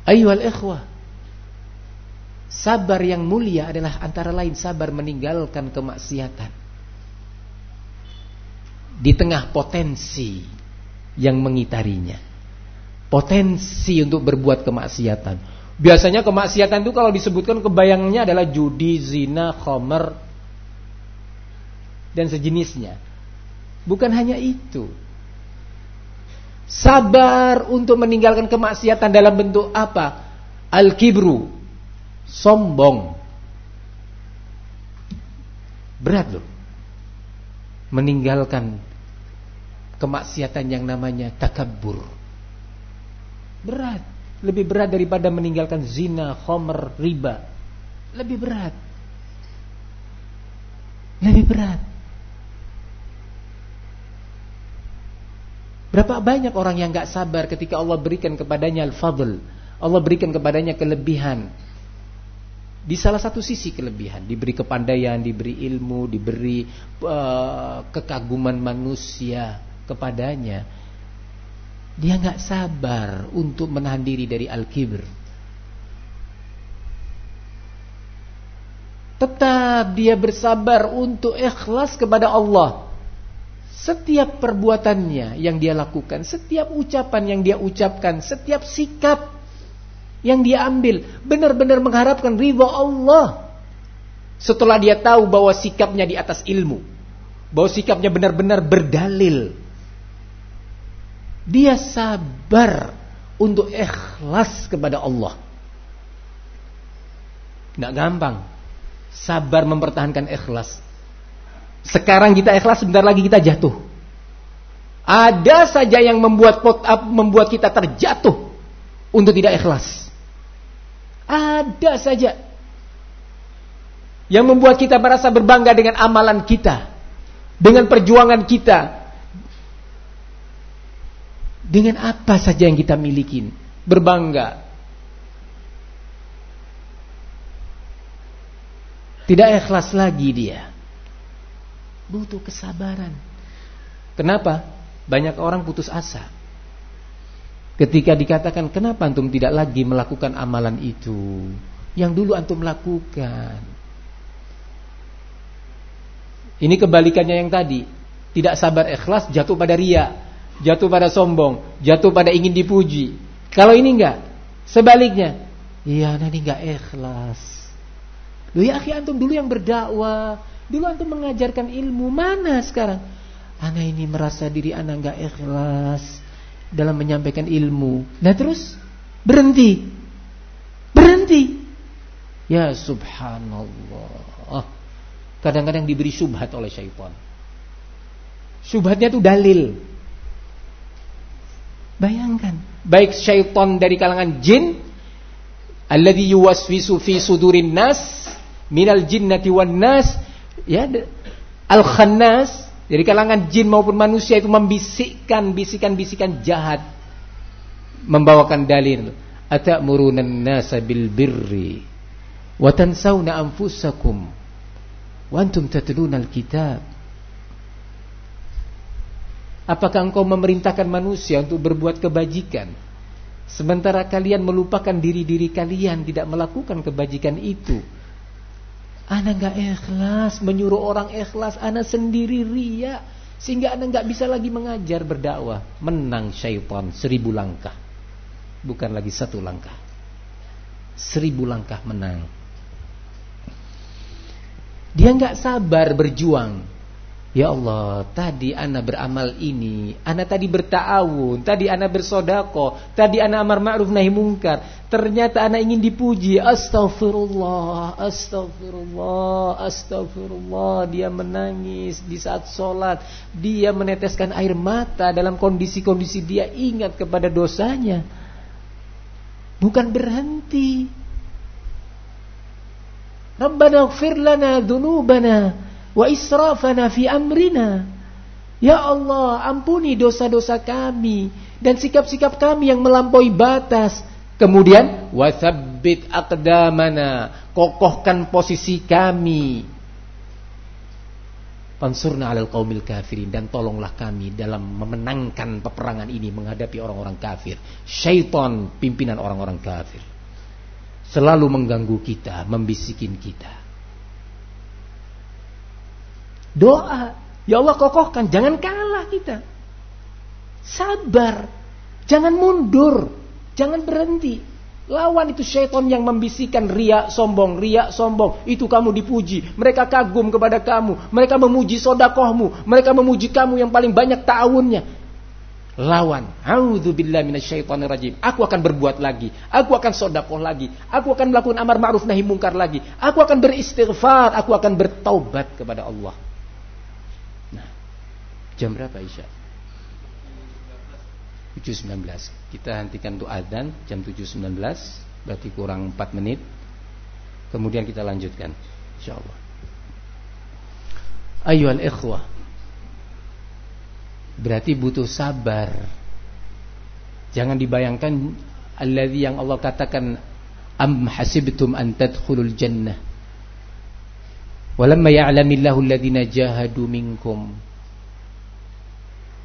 A: Ayuhal ikhwah. Sabar yang mulia adalah antara lain sabar meninggalkan kemaksiatan. Di tengah potensi yang mengitarinya. Potensi untuk berbuat kemaksiatan. Biasanya kemaksiatan itu kalau disebutkan kebayangnya adalah judi, zina, khomer, dan sejenisnya. Bukan hanya itu. Sabar untuk meninggalkan kemaksiatan dalam bentuk apa? Al-kibru. Sombong. Berat loh. Meninggalkan kemaksiatan yang namanya takabur. Berat lebih berat daripada meninggalkan zina, khomer, riba. Lebih berat. Lebih berat. Berapa banyak orang yang gak sabar ketika Allah berikan kepadanya al-fadl. Allah berikan kepadanya kelebihan. Di salah satu sisi kelebihan, diberi kepandaian, diberi ilmu, diberi uh, kekaguman manusia kepadanya dia nggak sabar untuk menahan diri dari al-kibr. Tetap dia bersabar untuk ikhlas kepada Allah. Setiap perbuatannya yang dia lakukan, setiap ucapan yang dia ucapkan, setiap sikap yang dia ambil, benar-benar mengharapkan ridha Allah. Setelah dia tahu bahwa sikapnya di atas ilmu, bahwa sikapnya benar-benar berdalil, dia sabar untuk ikhlas kepada Allah. Tidak gampang. Sabar mempertahankan ikhlas. Sekarang kita ikhlas, sebentar lagi kita jatuh. Ada saja yang membuat pot up, membuat kita terjatuh untuk tidak ikhlas. Ada saja. Yang membuat kita merasa berbangga dengan amalan kita, dengan perjuangan kita, dengan apa saja yang kita miliki berbangga. Tidak ikhlas lagi dia. Butuh kesabaran. Kenapa? Banyak orang putus asa ketika dikatakan kenapa antum tidak lagi melakukan amalan itu yang dulu antum lakukan ini kebalikannya yang tadi tidak sabar ikhlas jatuh pada ria jatuh pada sombong, jatuh pada ingin dipuji. Kalau ini enggak, sebaliknya, iya ini enggak ikhlas. Lu ya akhi antum dulu yang berdakwah, dulu antum mengajarkan ilmu, mana sekarang? Ana ini merasa diri ana enggak ikhlas dalam menyampaikan ilmu. Nah terus berhenti. Berhenti. Ya subhanallah. Kadang-kadang diberi subhat oleh syaitan. Subhatnya itu dalil. Bayangkan, baik syaitan dari kalangan jin alladhi yuwaswisu fi sudurin nas minal jinnati wan nas ya al-khannas dari kalangan jin maupun manusia itu membisikkan bisikan-bisikan jahat. Membawakan dalil atamuruna an-nasa bil birri wa tansawna anfusakum wa antum al-kitab. Apakah engkau memerintahkan manusia untuk berbuat kebajikan? Sementara kalian melupakan diri-diri kalian Tidak melakukan kebajikan itu Ana gak ikhlas Menyuruh orang ikhlas Ana sendiri ria. Sehingga Ana gak bisa lagi mengajar berdakwah. Menang syaitan seribu langkah. Bukan lagi satu langkah. Seribu langkah menang. Dia gak sabar berjuang Ya Allah, tadi ana beramal ini, ana tadi bertawun, tadi ana bersodako, tadi ana amar ma'ruf nahi mungkar. Ternyata ana ingin dipuji. Astaghfirullah, astaghfirullah, astaghfirullah. Dia menangis di saat sholat. Dia meneteskan air mata dalam kondisi-kondisi dia ingat kepada dosanya. Bukan berhenti. Rabbana gfir lana dhunubana wa israfana fi amrina. Ya Allah, ampuni dosa-dosa kami dan sikap-sikap kami yang melampaui batas. Kemudian wathabbit aqdamana, kokohkan posisi kami. Pansurna 'alal qaumil kafirin dan tolonglah kami dalam memenangkan peperangan ini menghadapi orang-orang kafir. Syaitan pimpinan orang-orang kafir. Selalu mengganggu kita, membisikin kita. Doa. Ya Allah kokohkan. Jangan kalah kita. Sabar. Jangan mundur. Jangan berhenti. Lawan itu syaitan yang membisikkan riak sombong, riak sombong. Itu kamu dipuji. Mereka kagum kepada kamu. Mereka memuji sodakohmu. Mereka memuji kamu yang paling banyak tahunnya. Lawan. Rajim. Aku akan berbuat lagi. Aku akan sodakoh lagi. Aku akan melakukan amar ma'ruf nahi mungkar lagi. Aku akan beristighfar. Aku akan bertaubat kepada Allah. Jam berapa Isya? 7.19 Kita hentikan untuk adzan jam 7.19 Berarti kurang 4 menit. Kemudian kita lanjutkan InsyaAllah. Ayuhal ikhwah Berarti butuh sabar. Jangan dibayangkan Alladhi yang Allah katakan Am hasibtum an tadkhulul jannah? Walamma ya'lamillahu alladhina jahadu minkum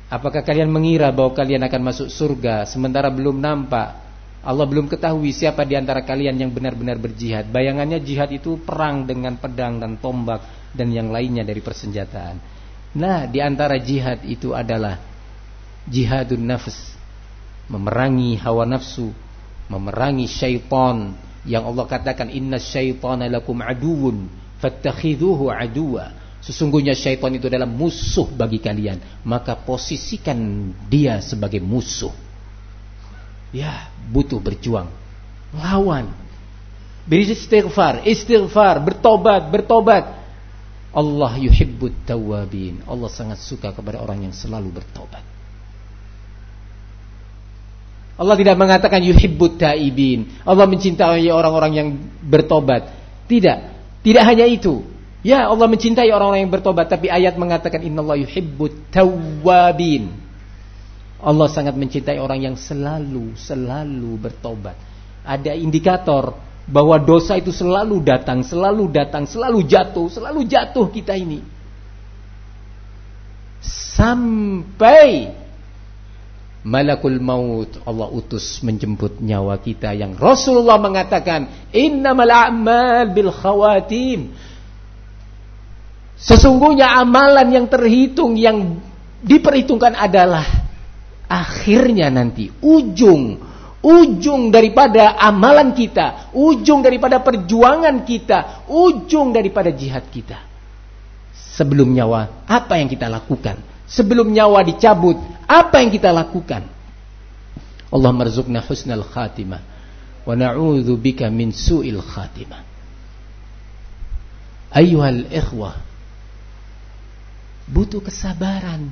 A: Apakah kalian mengira bahwa kalian akan masuk surga sementara belum nampak? Allah belum ketahui siapa di antara kalian yang benar-benar berjihad. Bayangannya jihad itu perang dengan pedang dan tombak dan yang lainnya dari persenjataan. Nah, di antara jihad itu adalah jihadun nafs, memerangi hawa nafsu, memerangi syaitan yang Allah katakan inna syaitana lakum aduun fattakhidhuhu aduwa Sesungguhnya syaitan itu adalah musuh bagi kalian. Maka posisikan dia sebagai musuh. Ya butuh berjuang. Lawan. Beristighfar Istighfar Bertobat Bertobat. Allah yuhibbut tawabin Allah sangat suka kepada orang yang selalu bertobat. Allah tidak mengatakan yuhibbut taibin. Allah mencintai orang-orang yang bertobat. Tidak. Tidak hanya itu Ya Allah mencintai orang-orang yang bertobat Tapi ayat mengatakan yuhibbut tawwabin. Allah sangat mencintai orang yang selalu Selalu bertobat. Ada indikator bahwa dosa itu selalu datang Selalu datang, selalu jatuh Selalu jatuh kita ini. Sampai Malakul maut Allah utus menjemput nyawa kita Yang Rasulullah mengatakan Innamal a'mal bil khawatim Sesungguhnya amalan yang terhitung yang diperhitungkan adalah akhirnya nanti ujung ujung daripada amalan kita, ujung daripada perjuangan kita, ujung daripada jihad kita. Sebelum nyawa, apa yang kita lakukan? Sebelum nyawa dicabut, apa yang kita lakukan? Allah marzukna husnal khatimah wa na'udzu bika min su'il khatimah. Ayuhal ikhwah butuh kesabaran.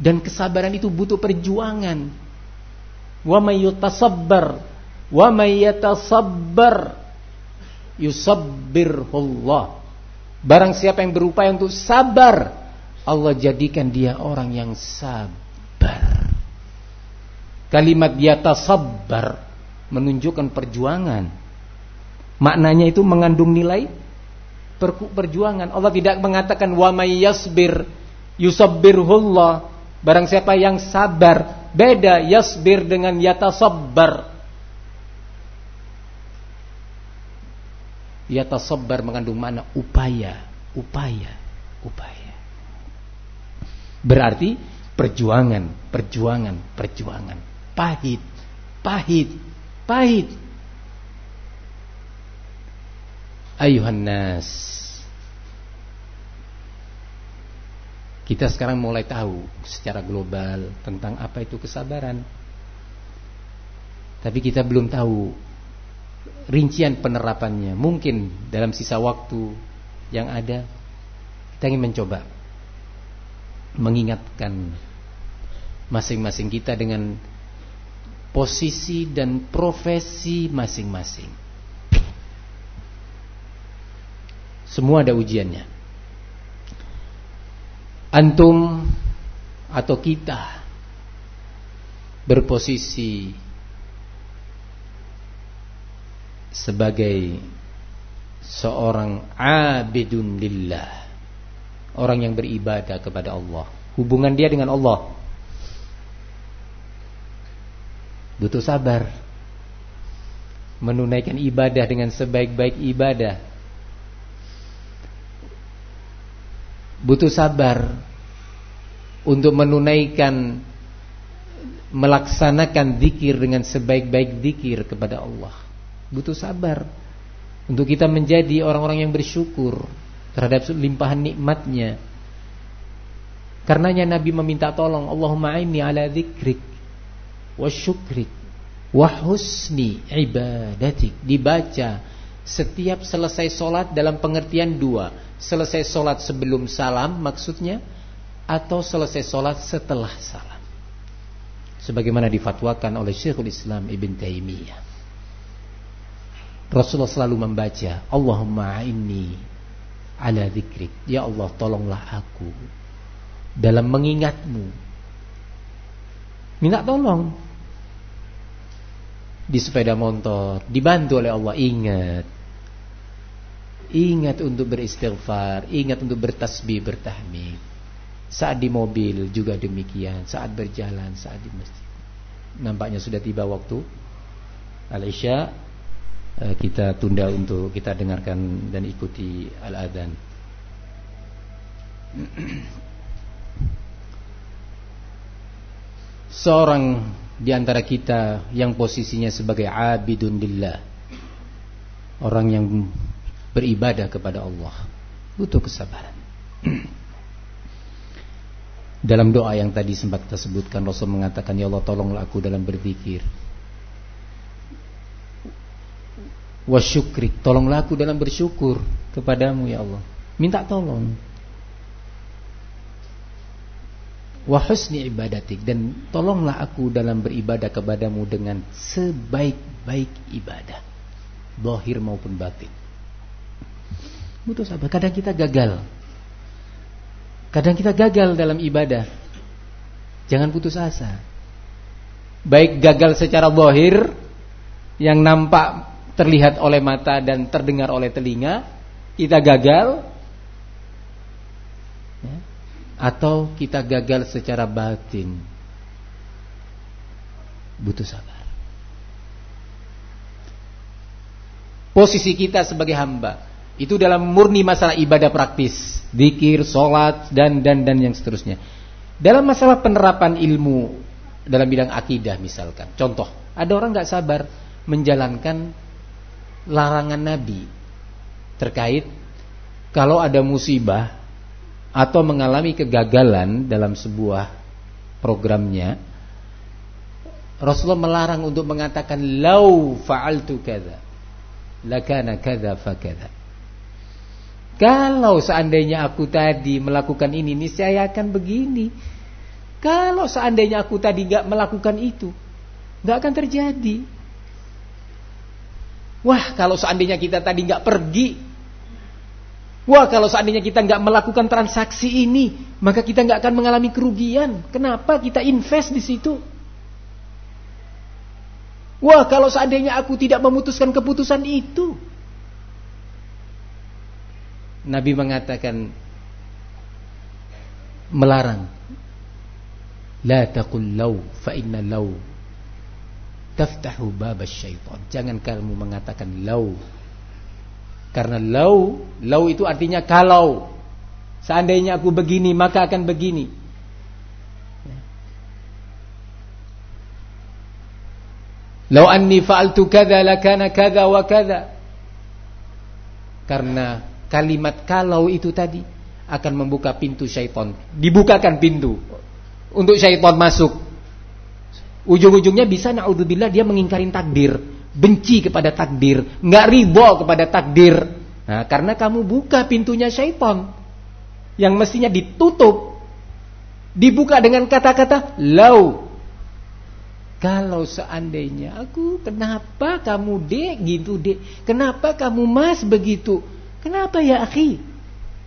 A: Dan kesabaran itu butuh perjuangan. Wa may yutasabbar wa may yatasabbar yusabbirullah. Barang siapa yang berupaya untuk sabar, Allah jadikan dia orang yang sabar. Kalimat yatasabbar menunjukkan perjuangan. Maknanya itu mengandung nilai perjuangan. Allah tidak mengatakan wa may yasbir yusabbirhullah. Barang siapa yang sabar, beda yasbir dengan yatasabbar. Yatasabbar mengandung mana upaya, upaya, upaya. Berarti perjuangan, perjuangan, perjuangan. Pahit, pahit, pahit. Ayuhan nas Kita sekarang mulai tahu secara global tentang apa itu kesabaran. Tapi kita belum tahu rincian penerapannya. Mungkin dalam sisa waktu yang ada kita ingin mencoba mengingatkan masing-masing kita dengan posisi dan profesi masing-masing. Semua ada ujiannya. Antum atau kita berposisi sebagai seorang abidun lillah. Orang yang beribadah kepada Allah. Hubungan dia dengan Allah. Butuh sabar. Menunaikan ibadah dengan sebaik-baik ibadah butuh sabar untuk menunaikan melaksanakan zikir dengan sebaik-baik zikir kepada Allah. Butuh sabar untuk kita menjadi orang-orang yang bersyukur terhadap limpahan nikmatnya. Karenanya Nabi meminta tolong, Allahumma inni ala dzikrik wa syukrik wa husni ibadatik. Dibaca setiap selesai solat dalam pengertian dua. Selesai solat sebelum salam maksudnya atau selesai solat setelah salam sebagaimana difatwakan oleh Syekhul Islam Ibn Taimiyah. Rasulullah selalu membaca Allahumma inni ala dzikrik. Ya Allah tolonglah aku dalam mengingatmu. Minta tolong. Di sepeda motor dibantu oleh Allah ingat. Ingat untuk beristighfar, ingat untuk bertasbih, bertahmid. Saat di mobil juga demikian, saat berjalan, saat di masjid. Nampaknya sudah tiba waktu Al-Isya eh, Kita tunda untuk kita dengarkan dan ikuti Al-Adhan Seorang di antara kita yang posisinya sebagai abidun lillah Orang yang beribadah kepada Allah. Butuh kesabaran. *clears throat* Dalam doa yang tadi sempat kita sebutkan Rasul mengatakan Ya Allah tolonglah aku dalam berzikir. Wasyukrik Tolonglah aku dalam bersyukur Kepadamu ya Allah. Minta tolong. Wahusni ibadatik Dan tolonglah aku dalam beribadah kepadamu Dengan sebaik-baik ibadah Bohir maupun batin Butuh sabar Kadang kita gagal Kadang kita gagal dalam ibadah. Jangan putus asa. Baik gagal secara bohir yang nampak terlihat oleh mata dan terdengar oleh telinga, kita gagal ya, atau kita gagal secara batin. Butuh sabar. Posisi kita sebagai hamba itu dalam murni masalah ibadah praktis, zikir, sholat dan dan dan yang seterusnya. Dalam masalah penerapan ilmu dalam bidang akidah misalkan, contoh, ada orang nggak sabar menjalankan larangan Nabi terkait kalau ada musibah atau mengalami kegagalan dalam sebuah programnya Rasulullah melarang untuk mengatakan lau fa'altu kadza lakana kadza fa kadza kalau seandainya aku tadi melakukan ini, ini saya akan begini. Kalau seandainya aku tadi nggak melakukan itu, nggak akan terjadi. Wah, kalau seandainya kita tadi nggak pergi, wah kalau seandainya kita nggak melakukan transaksi ini, maka kita nggak akan mengalami kerugian. Kenapa kita invest di situ? Wah, kalau seandainya aku tidak memutuskan keputusan itu, Nabi mengatakan melarang. La taqul law fa inna law taftahu bab syaitan. Jangan kamu mengatakan law. Karena law law itu artinya kalau. Seandainya aku begini maka akan begini. Lau anni fa'altu kadza lakana kadza wa kadza. Karena kalimat kalau itu tadi akan membuka pintu syaitan. Dibukakan pintu untuk syaitan masuk. Ujung-ujungnya bisa naudzubillah dia mengingkari takdir, benci kepada takdir, nggak ribo kepada takdir. Nah, karena kamu buka pintunya syaitan yang mestinya ditutup dibuka dengan kata-kata lau kalau seandainya aku kenapa kamu dek gitu dek kenapa kamu mas begitu Kenapa ya akhi?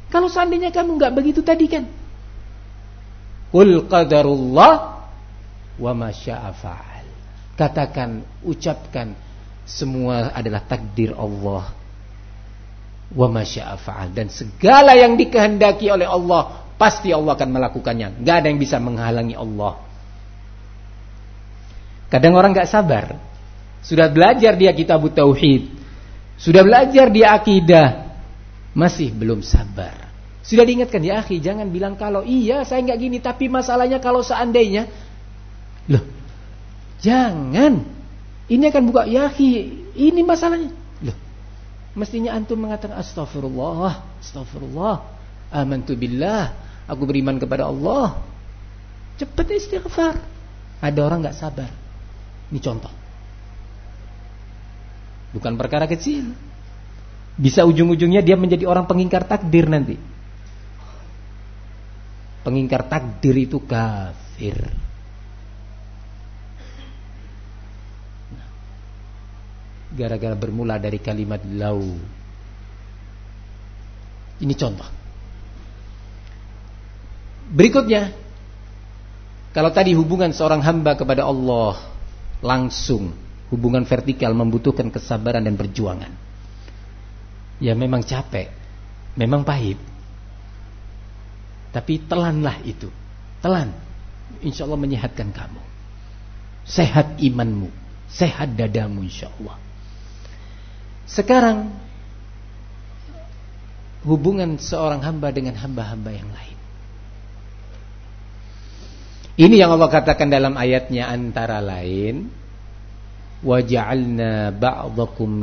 A: Kalau seandainya kamu nggak begitu tadi kan? Qul qadarullah wa masya'afa'al. Katakan, ucapkan semua adalah takdir Allah. Wa masya'afa'al dan segala yang dikehendaki oleh Allah pasti Allah akan melakukannya. Gak ada yang bisa menghalangi Allah. Kadang orang gak sabar. Sudah belajar dia kitab tauhid. Sudah belajar dia akidah masih belum sabar. Sudah diingatkan ya akhi, jangan bilang kalau iya saya nggak gini, tapi masalahnya kalau seandainya, loh, Jangan. Ini akan buka yahi. Ini masalahnya. Loh. Mestinya antum mengatakan astagfirullah, astagfirullah. Amantu billah. Aku beriman kepada Allah. Cepat istighfar. Ada orang nggak sabar. Ini contoh. Bukan perkara kecil. Bisa ujung-ujungnya dia menjadi orang pengingkar takdir nanti. Pengingkar takdir itu kafir. Gara-gara bermula dari kalimat lau. Ini contoh. Berikutnya, kalau tadi hubungan seorang hamba kepada Allah langsung, hubungan vertikal membutuhkan kesabaran dan perjuangan. Ya memang capek, memang pahit. Tapi telanlah itu. Telan. Insya Allah menyehatkan kamu. Sehat imanmu. Sehat dadamu insya Allah. Sekarang hubungan seorang hamba dengan hamba-hamba yang lain. Ini yang Allah katakan dalam ayatnya antara lain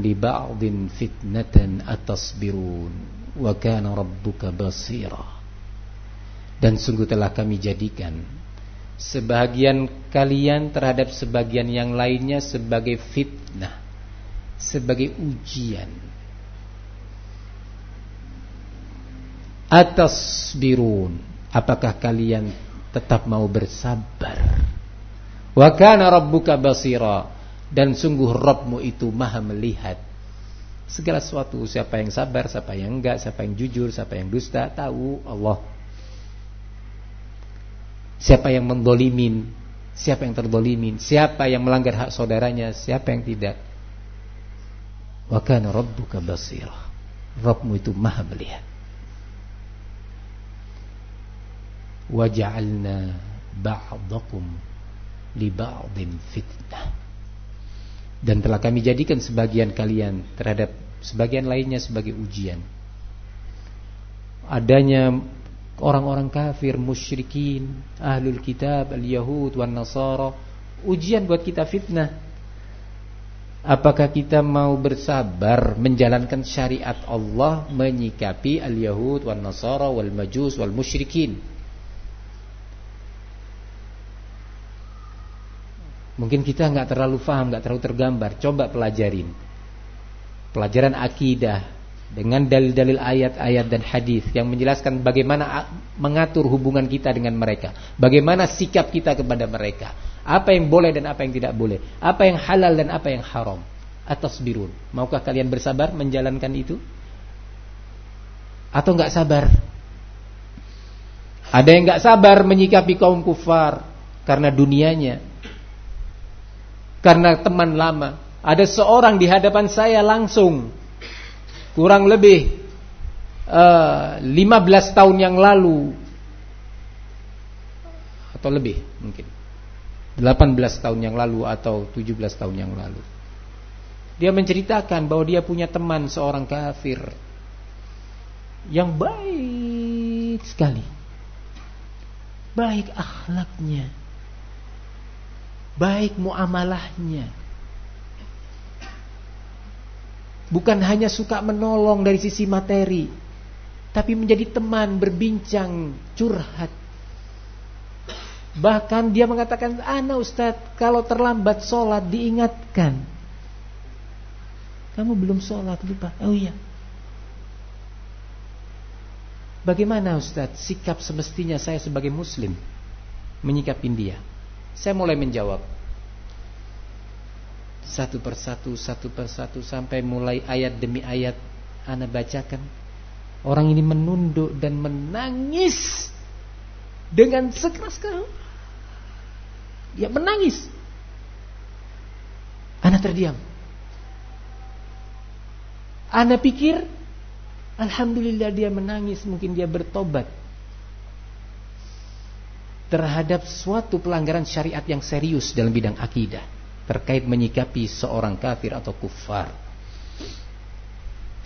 A: li ba'din fitnatan atasbirun wa kana rabbuka basira dan sungguh telah kami jadikan sebagian kalian terhadap sebagian yang lainnya sebagai fitnah sebagai ujian. Atas birun apakah kalian tetap mau bersabar. Wa kana rabbuka basira dan sungguh Rabbmu itu maha melihat. Segala sesuatu siapa yang sabar siapa yang enggak siapa yang jujur siapa yang dusta tahu Allah. Siapa yang mendolimin siapa yang terdolimin. Siapa yang melanggar hak saudaranya siapa yang tidak. Wa kana rabbuka basira. Rabbmu itu maha melihat. Waja'alna ba'dakum li ba'din fitnah dan telah kami jadikan sebagian kalian terhadap sebagian lainnya sebagai ujian. Adanya orang-orang kafir musyrikin ahlul kitab al-yahud wan nasara ujian buat kita fitnah. Apakah kita mau bersabar menjalankan syariat Allah menyikapi al-yahud wan nasara wal majus wal musyrikin Mungkin kita nggak terlalu paham, nggak terlalu tergambar. Coba pelajarin. Pelajaran akidah dengan dalil-dalil ayat-ayat dan hadis yang menjelaskan bagaimana mengatur hubungan kita dengan mereka, bagaimana sikap kita kepada mereka, apa yang boleh dan apa yang tidak boleh, apa yang halal dan apa yang haram. Atas birun, maukah kalian bersabar menjalankan itu? Atau nggak sabar? Ada yang nggak sabar menyikapi kaum kufar karena dunianya, karena teman lama. Ada seorang di hadapan saya langsung kurang lebih uh, eh, 15 tahun yang lalu atau lebih mungkin 18 tahun yang lalu atau 17 tahun yang lalu. Dia menceritakan bahwa dia punya teman seorang kafir yang baik sekali. Baik akhlaknya baik muamalahnya. Bukan hanya suka menolong dari sisi materi, tapi menjadi teman, berbincang, curhat. Bahkan dia mengatakan, Ana Ustadz, kalau terlambat sholat diingatkan. Kamu belum sholat, lupa. Oh iya. Bagaimana Ustadz sikap semestinya saya sebagai muslim menyikapin dia? Saya mulai menjawab satu persatu, satu persatu sampai mulai ayat demi ayat Anda bacakan. Orang ini menunduk dan menangis dengan sekeras-keras. Dia menangis. Anda terdiam. Anda pikir Alhamdulillah dia menangis Mungkin dia bertobat terhadap suatu pelanggaran syariat yang serius dalam bidang akidah terkait menyikapi seorang kafir atau kufar.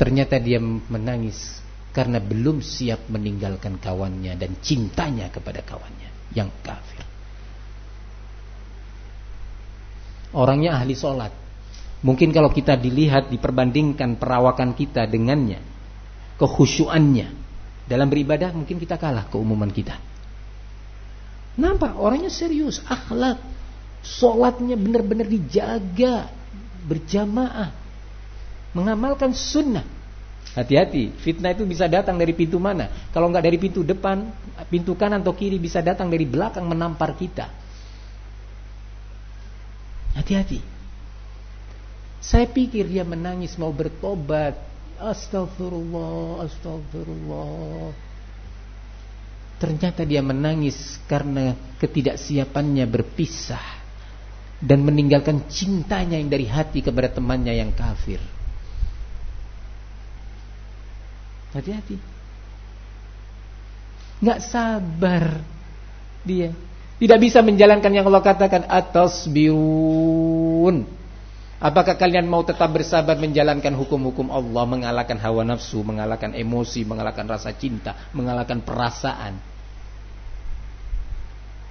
A: Ternyata dia menangis karena belum siap meninggalkan kawannya dan cintanya kepada kawannya yang kafir. Orangnya ahli sholat. Mungkin kalau kita dilihat, diperbandingkan perawakan kita dengannya, kekhusyuannya dalam beribadah, mungkin kita kalah keumuman kita. Nampak orangnya serius, akhlak, sholatnya benar-benar dijaga, berjamaah, mengamalkan sunnah. Hati-hati, fitnah itu bisa datang dari pintu mana? Kalau nggak dari pintu depan, pintu kanan atau kiri bisa datang dari belakang menampar kita. Hati-hati. Saya pikir dia menangis mau bertobat. Astagfirullah, astagfirullah. Ternyata dia menangis karena ketidaksiapannya berpisah dan meninggalkan cintanya yang dari hati kepada temannya yang kafir. Hati-hati. Nggak sabar dia. Tidak bisa menjalankan yang Allah katakan atas biun. Apakah kalian mau tetap bersabar menjalankan hukum-hukum Allah, mengalahkan hawa nafsu, mengalahkan emosi, mengalahkan rasa cinta, mengalahkan perasaan?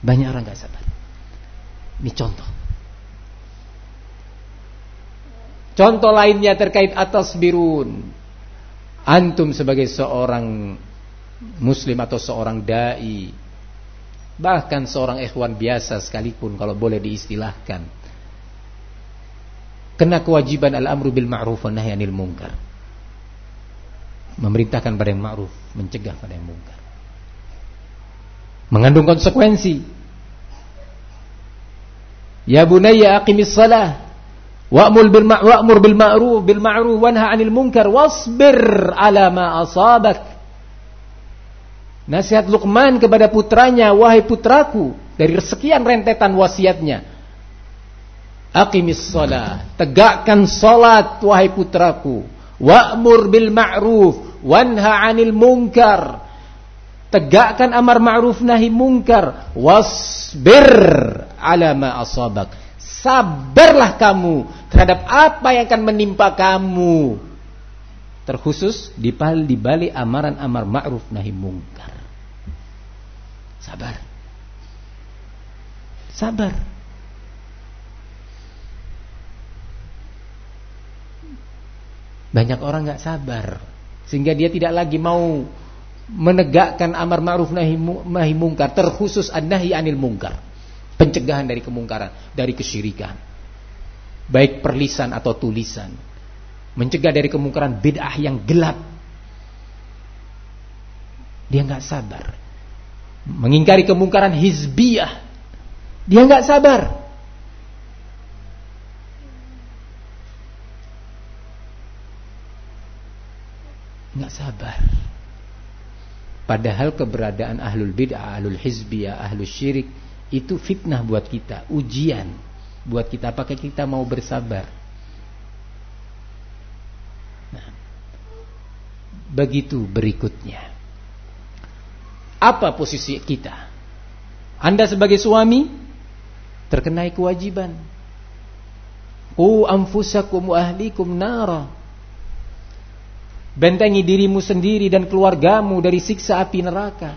A: Banyak orang nggak sabar. Ini contoh. Contoh lainnya terkait atas birun. Antum sebagai seorang muslim atau seorang dai bahkan seorang ikhwan biasa sekalipun kalau boleh diistilahkan kena kewajiban al-amru bil ma'ruf wa nahi anil munkar memerintahkan pada yang ma'ruf mencegah pada yang munkar mengandung konsekuensi ya bunayya aqimis salah Wa'mur bil wa'mur bil ma'ruf bil ma'ruf wanha 'anil munkar wasbir 'ala ma asabak. Nasihat Luqman kepada putranya, wahai putraku, dari sekian rentetan wasiatnya. Aqimis shalah, tegakkan salat wahai putraku. Wa'mur bil ma'ruf wanha 'anil munkar. Tegakkan amar ma'ruf nahi munkar. Wasbir 'ala ma asabak. Sabarlah kamu terhadap apa yang akan menimpa kamu. Terkhusus di balik amaran amar ma'ruf nahi mungkar. Sabar. Sabar. Banyak orang nggak sabar sehingga dia tidak lagi mau menegakkan amar ma'ruf nahi mungkar terkhusus an-nahi anil mungkar pencegahan dari kemungkaran, dari kesyirikan. Baik perlisan atau tulisan. Mencegah dari kemungkaran bid'ah yang gelap. Dia nggak sabar. Mengingkari kemungkaran hizbiyah. Dia nggak sabar. Nggak sabar. Padahal keberadaan ahlul bid'ah, ahlul hizbiyah, ahlul syirik itu fitnah buat kita, ujian buat kita. Apakah kita mau bersabar? Nah, begitu berikutnya. Apa posisi kita? Anda sebagai suami terkenai kewajiban. Qu anfusakum wa ahlikum nara. Bentengi dirimu sendiri dan keluargamu dari siksa api neraka.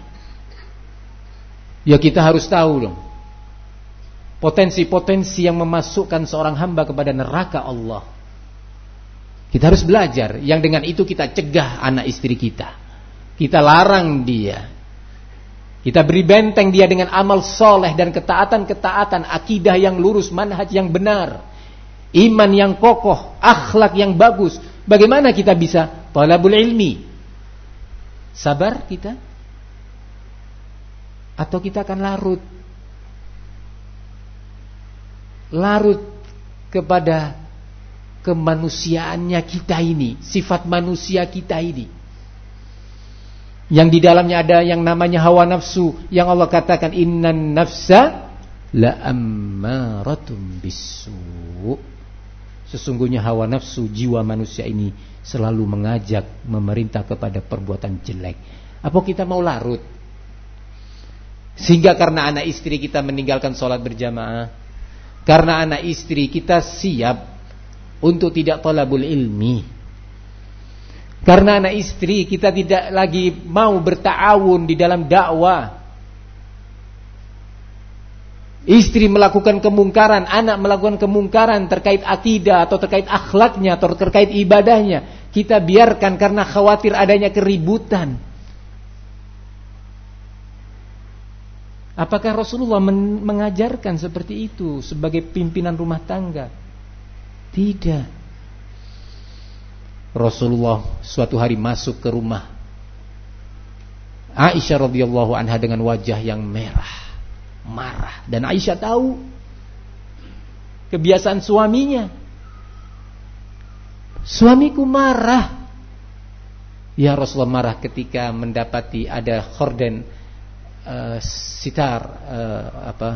A: Ya kita harus tahu dong potensi-potensi yang memasukkan seorang hamba kepada neraka Allah. Kita harus belajar yang dengan itu kita cegah anak istri kita. Kita larang dia. Kita beri benteng dia dengan amal soleh dan ketaatan-ketaatan, akidah yang lurus, manhaj yang benar, iman yang kokoh, akhlak yang bagus. Bagaimana kita bisa talabul ilmi? Sabar kita? Atau kita akan larut larut kepada kemanusiaannya kita ini, sifat manusia kita ini. Yang di dalamnya ada yang namanya hawa nafsu yang Allah katakan innan nafsa la ammaratum bisu. Sesungguhnya hawa nafsu jiwa manusia ini selalu mengajak memerintah kepada perbuatan jelek. Apa kita mau larut? Sehingga karena anak istri kita meninggalkan sholat berjamaah karena anak istri kita siap untuk tidak tolabul ilmi. Karena anak istri kita tidak lagi mau bertawun di dalam dakwah. Istri melakukan kemungkaran, anak melakukan kemungkaran terkait akidah atau terkait akhlaknya atau terkait ibadahnya. Kita biarkan karena khawatir adanya keributan. Apakah Rasulullah mengajarkan seperti itu sebagai pimpinan rumah tangga? Tidak. Rasulullah suatu hari masuk ke rumah Aisyah radhiyallahu anha dengan wajah yang merah marah dan Aisyah tahu kebiasaan suaminya. Suamiku marah. Ya Rasulullah marah ketika mendapati ada khorden uh, sitar uh, apa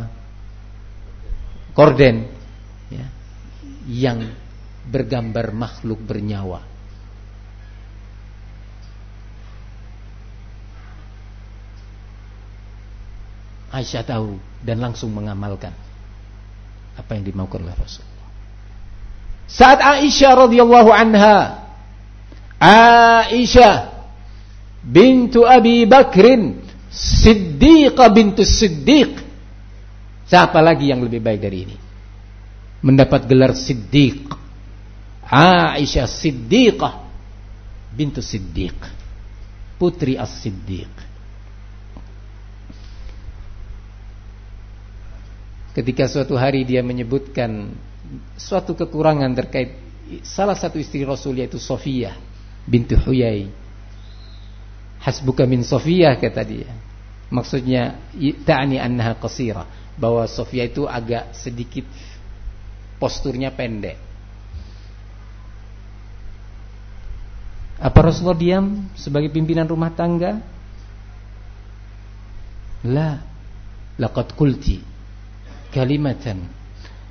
A: korden ya, yang bergambar makhluk bernyawa. Aisyah tahu dan langsung mengamalkan apa yang dimaukan oleh Rasulullah. Saat Aisyah radhiyallahu anha Aisyah bintu Abi Bakrin Siddiqah bintu Siddiq. Siapa lagi yang lebih baik dari ini? Mendapat gelar Siddiq. Aisyah Siddiqah bintu Siddiq. Putri As-Siddiq. Ketika suatu hari dia menyebutkan suatu kekurangan terkait salah satu istri Rasul yaitu Sofia bintu Huyai. Hasbuka min Sofia kata dia. Maksudnya ta'ni annaha qasira, bahwa Sofia itu agak sedikit posturnya pendek. Apa Rasulullah diam sebagai pimpinan rumah tangga? La. Laqad qulti kalimatan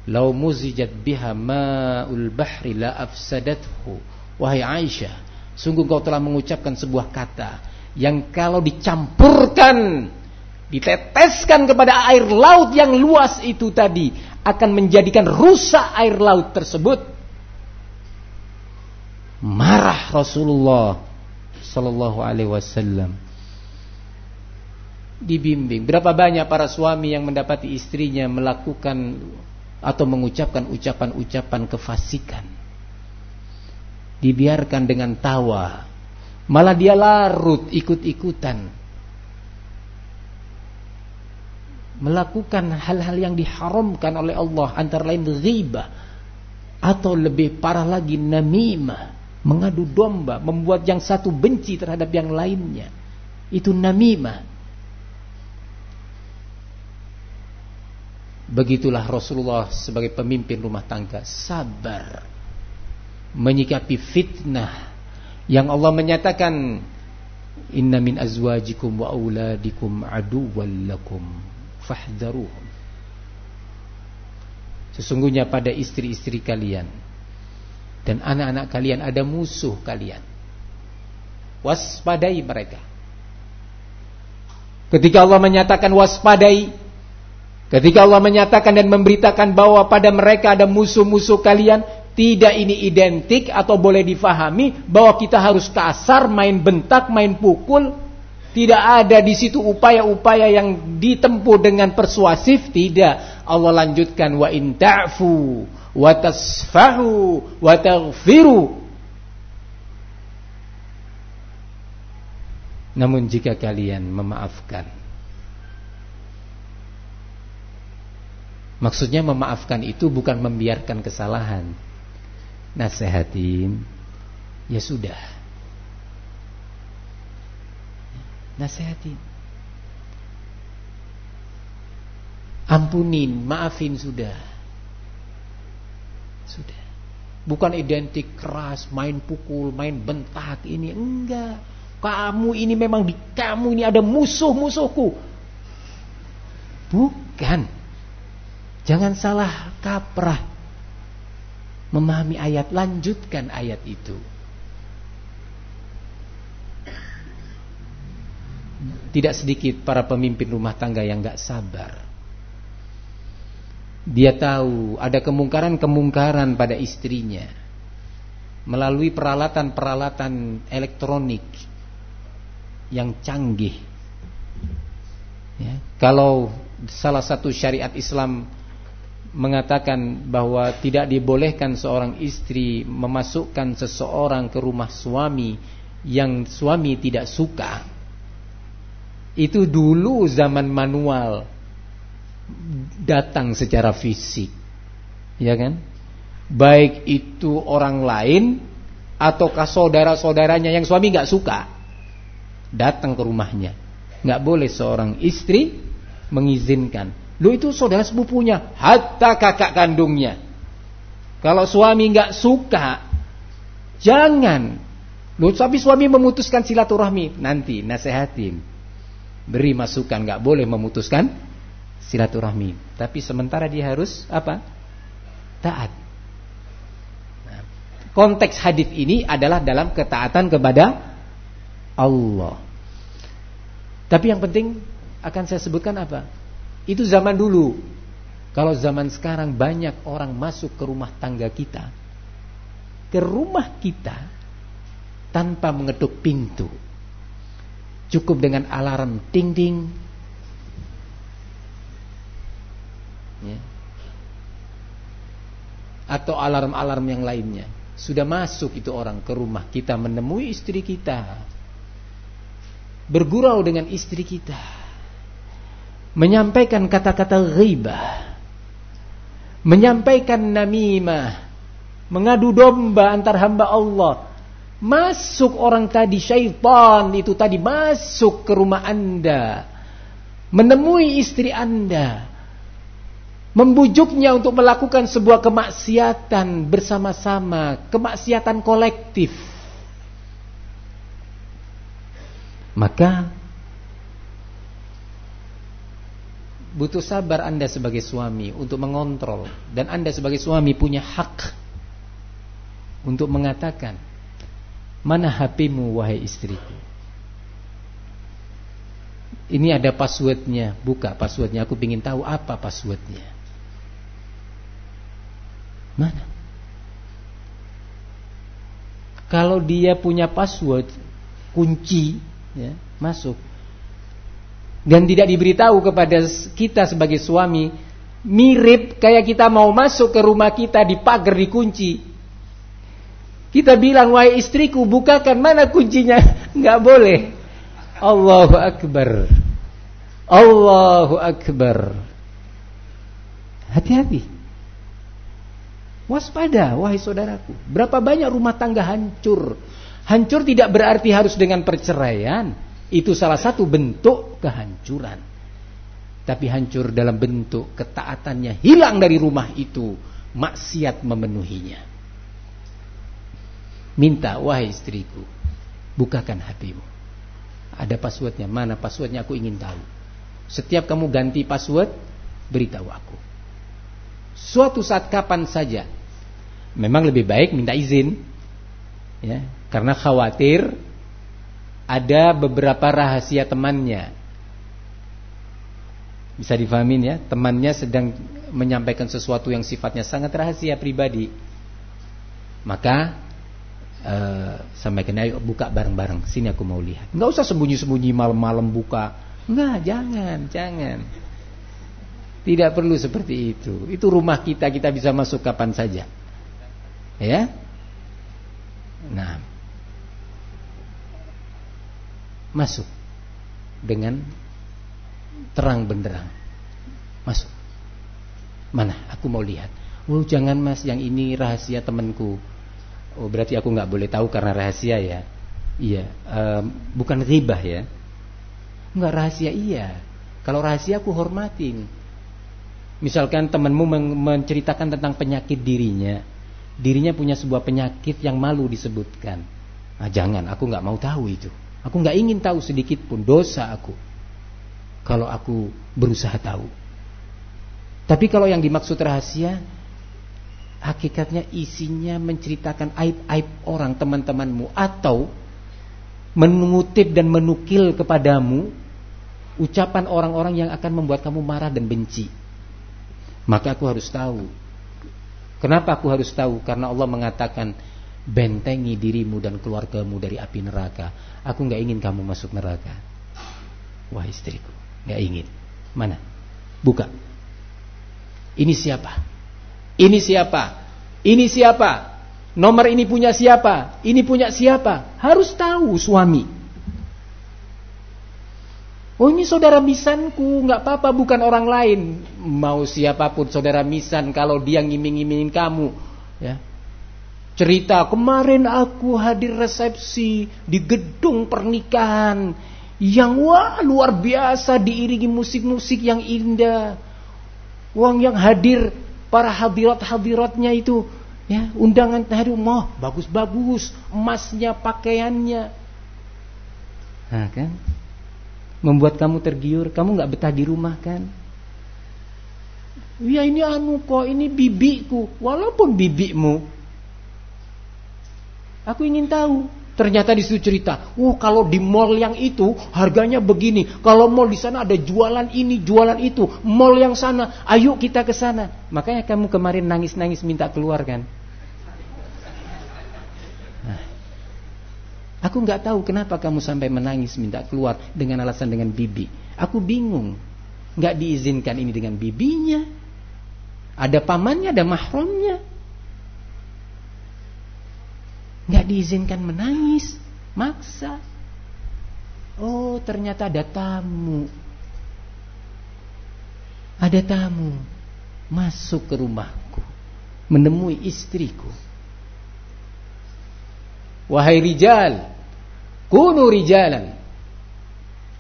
A: law muzijat biha ma'ul bahri la afsadathu. Wahai Aisyah sungguh kau telah mengucapkan sebuah kata yang kalau dicampurkan diteteskan kepada air laut yang luas itu tadi akan menjadikan rusak air laut tersebut. Marah Rasulullah sallallahu alaihi wasallam. Dibimbing. Berapa banyak para suami yang mendapati istrinya melakukan atau mengucapkan ucapan-ucapan kefasikan. Dibiarkan dengan tawa. Malah dia larut ikut-ikutan. Melakukan hal-hal yang diharamkan oleh Allah antara lain ghibah atau lebih parah lagi namimah, mengadu domba, membuat yang satu benci terhadap yang lainnya. Itu namimah. Begitulah Rasulullah sebagai pemimpin rumah tangga sabar menyikapi fitnah yang Allah menyatakan inna min azwajikum wa auladikum aduwwan lakum fahdharuhum Sesungguhnya pada istri-istri kalian dan anak-anak kalian ada musuh kalian. Waspadai mereka. Ketika Allah menyatakan waspadai Ketika Allah menyatakan dan memberitakan bahwa pada mereka ada musuh-musuh kalian, tidak ini identik atau boleh difahami bahwa kita harus kasar, main bentak, main pukul. Tidak ada di situ upaya-upaya yang ditempuh dengan persuasif, tidak. Allah lanjutkan wa in ta'fu wa tasfahu wa taghfiru. Namun jika kalian memaafkan Maksudnya memaafkan itu bukan membiarkan kesalahan. Nasehatin, ya sudah. Nasehatin. Ampunin, maafin sudah. Sudah. Bukan identik keras, main pukul, main bentak ini enggak. Kamu ini memang di kamu ini ada musuh-musuhku. Bukan. Jangan salah kaprah memahami ayat, lanjutkan ayat itu. Tidak sedikit para pemimpin rumah tangga yang gak sabar. Dia tahu ada kemungkaran-kemungkaran pada istrinya melalui peralatan-peralatan elektronik yang canggih. Ya, kalau salah satu syariat Islam mengatakan bahwa tidak dibolehkan seorang istri memasukkan seseorang ke rumah suami yang suami tidak suka. Itu dulu zaman manual datang secara fisik. Ya kan? Baik itu orang lain ataukah saudara-saudaranya yang suami nggak suka datang ke rumahnya. Nggak boleh seorang istri mengizinkan Lu itu saudara sepupunya, hatta kakak kandungnya. Kalau suami nggak suka, jangan. Lu tapi suami memutuskan silaturahmi, nanti nasehatin. Beri masukan, nggak boleh memutuskan silaturahmi. Tapi sementara dia harus apa? Taat. Nah, konteks hadis ini adalah dalam ketaatan kepada Allah. Tapi yang penting akan saya sebutkan apa? Itu zaman dulu. Kalau zaman sekarang banyak orang masuk ke rumah tangga kita. Ke rumah kita tanpa mengetuk pintu. Cukup dengan alarm ting ding. Ya. Atau alarm-alarm yang lainnya. Sudah masuk itu orang ke rumah kita menemui istri kita. Bergurau dengan istri kita menyampaikan kata-kata ghibah, menyampaikan namimah, mengadu domba antar hamba Allah. Masuk orang tadi syaitan itu tadi masuk ke rumah Anda, menemui istri Anda, membujuknya untuk melakukan sebuah kemaksiatan bersama-sama, kemaksiatan kolektif. Maka butuh sabar Anda sebagai suami untuk mengontrol dan Anda sebagai suami punya hak untuk mengatakan mana HPmu wahai istriku. Ini ada passwordnya, buka passwordnya. Aku ingin tahu apa passwordnya. Mana? Kalau dia punya password kunci, ya, masuk dan tidak diberitahu kepada kita sebagai suami mirip kayak kita mau masuk ke rumah kita di pagar dikunci. Kita bilang wahai istriku bukakan mana kuncinya? *laughs* Nggak boleh. Allahu akbar. Allahu akbar. Hati-hati. Waspada wahai saudaraku. Berapa banyak rumah tangga hancur. Hancur tidak berarti harus dengan perceraian itu salah satu bentuk kehancuran. Tapi hancur dalam bentuk ketaatannya hilang dari rumah itu, maksiat memenuhinya. Minta wahai istriku, bukakan hatimu. Ada passwordnya, mana passwordnya aku ingin tahu. Setiap kamu ganti password, beritahu aku. Suatu saat kapan saja, memang lebih baik minta izin, ya, karena khawatir ada beberapa rahasia temannya. Bisa difahamin ya, temannya sedang menyampaikan sesuatu yang sifatnya sangat rahasia pribadi. Maka uh, sampaikan ayo buka bareng-bareng. Sini aku mau lihat. Enggak usah sembunyi-sembunyi malam-malam buka. Enggak, jangan, jangan. Tidak perlu seperti itu. Itu rumah kita, kita bisa masuk kapan saja. Ya. Nah, masuk dengan terang benderang. Masuk. Mana? Aku mau lihat. Oh jangan mas, yang ini rahasia temanku. Oh berarti aku nggak boleh tahu karena rahasia ya. Iya, um, bukan ribah ya. Enggak rahasia iya. Kalau rahasia aku hormatin. Misalkan temanmu menceritakan tentang penyakit dirinya, dirinya punya sebuah penyakit yang malu disebutkan. Nah, jangan, aku nggak mau tahu itu. Aku nggak ingin tahu sedikit pun dosa aku. Kalau aku berusaha tahu. Tapi kalau yang dimaksud rahasia, hakikatnya isinya menceritakan aib-aib orang teman-temanmu atau mengutip dan menukil kepadamu ucapan orang-orang yang akan membuat kamu marah dan benci. Maka aku harus tahu. Kenapa aku harus tahu? Karena Allah mengatakan bentengi dirimu dan keluargamu dari api neraka. Aku nggak ingin kamu masuk neraka. Wah istriku, nggak ingin. Mana? Buka. Ini siapa? Ini siapa? Ini siapa? Nomor ini punya siapa? Ini punya siapa? Harus tahu suami. Oh ini saudara misanku, nggak apa-apa bukan orang lain. Mau siapa pun saudara misan kalau dia ngiming-ngimingin kamu, ya. Cerita kemarin aku hadir resepsi di gedung pernikahan yang wah luar biasa diiringi musik-musik yang indah. Uang yang hadir para hadirat-hadiratnya itu ya undangan tadi mau bagus-bagus emasnya pakaiannya. Nah, kan? membuat kamu tergiur, kamu nggak betah di rumah kan? Ya ini anu kok, ini bibiku, walaupun bibikmu. Aku ingin tahu. Ternyata di situ cerita, oh kalau di mall yang itu harganya begini, kalau mall di sana ada jualan ini, jualan itu, mall yang sana, ayo kita ke sana. Makanya kamu kemarin nangis-nangis minta keluar kan? Aku nggak tahu kenapa kamu sampai menangis minta keluar dengan alasan dengan bibi. Aku bingung. Nggak diizinkan ini dengan bibinya. Ada pamannya, ada mahramnya. Nggak diizinkan menangis, maksa. Oh, ternyata ada tamu. Ada tamu masuk ke rumahku, menemui istriku. Wahai rijal, kunu rijalan.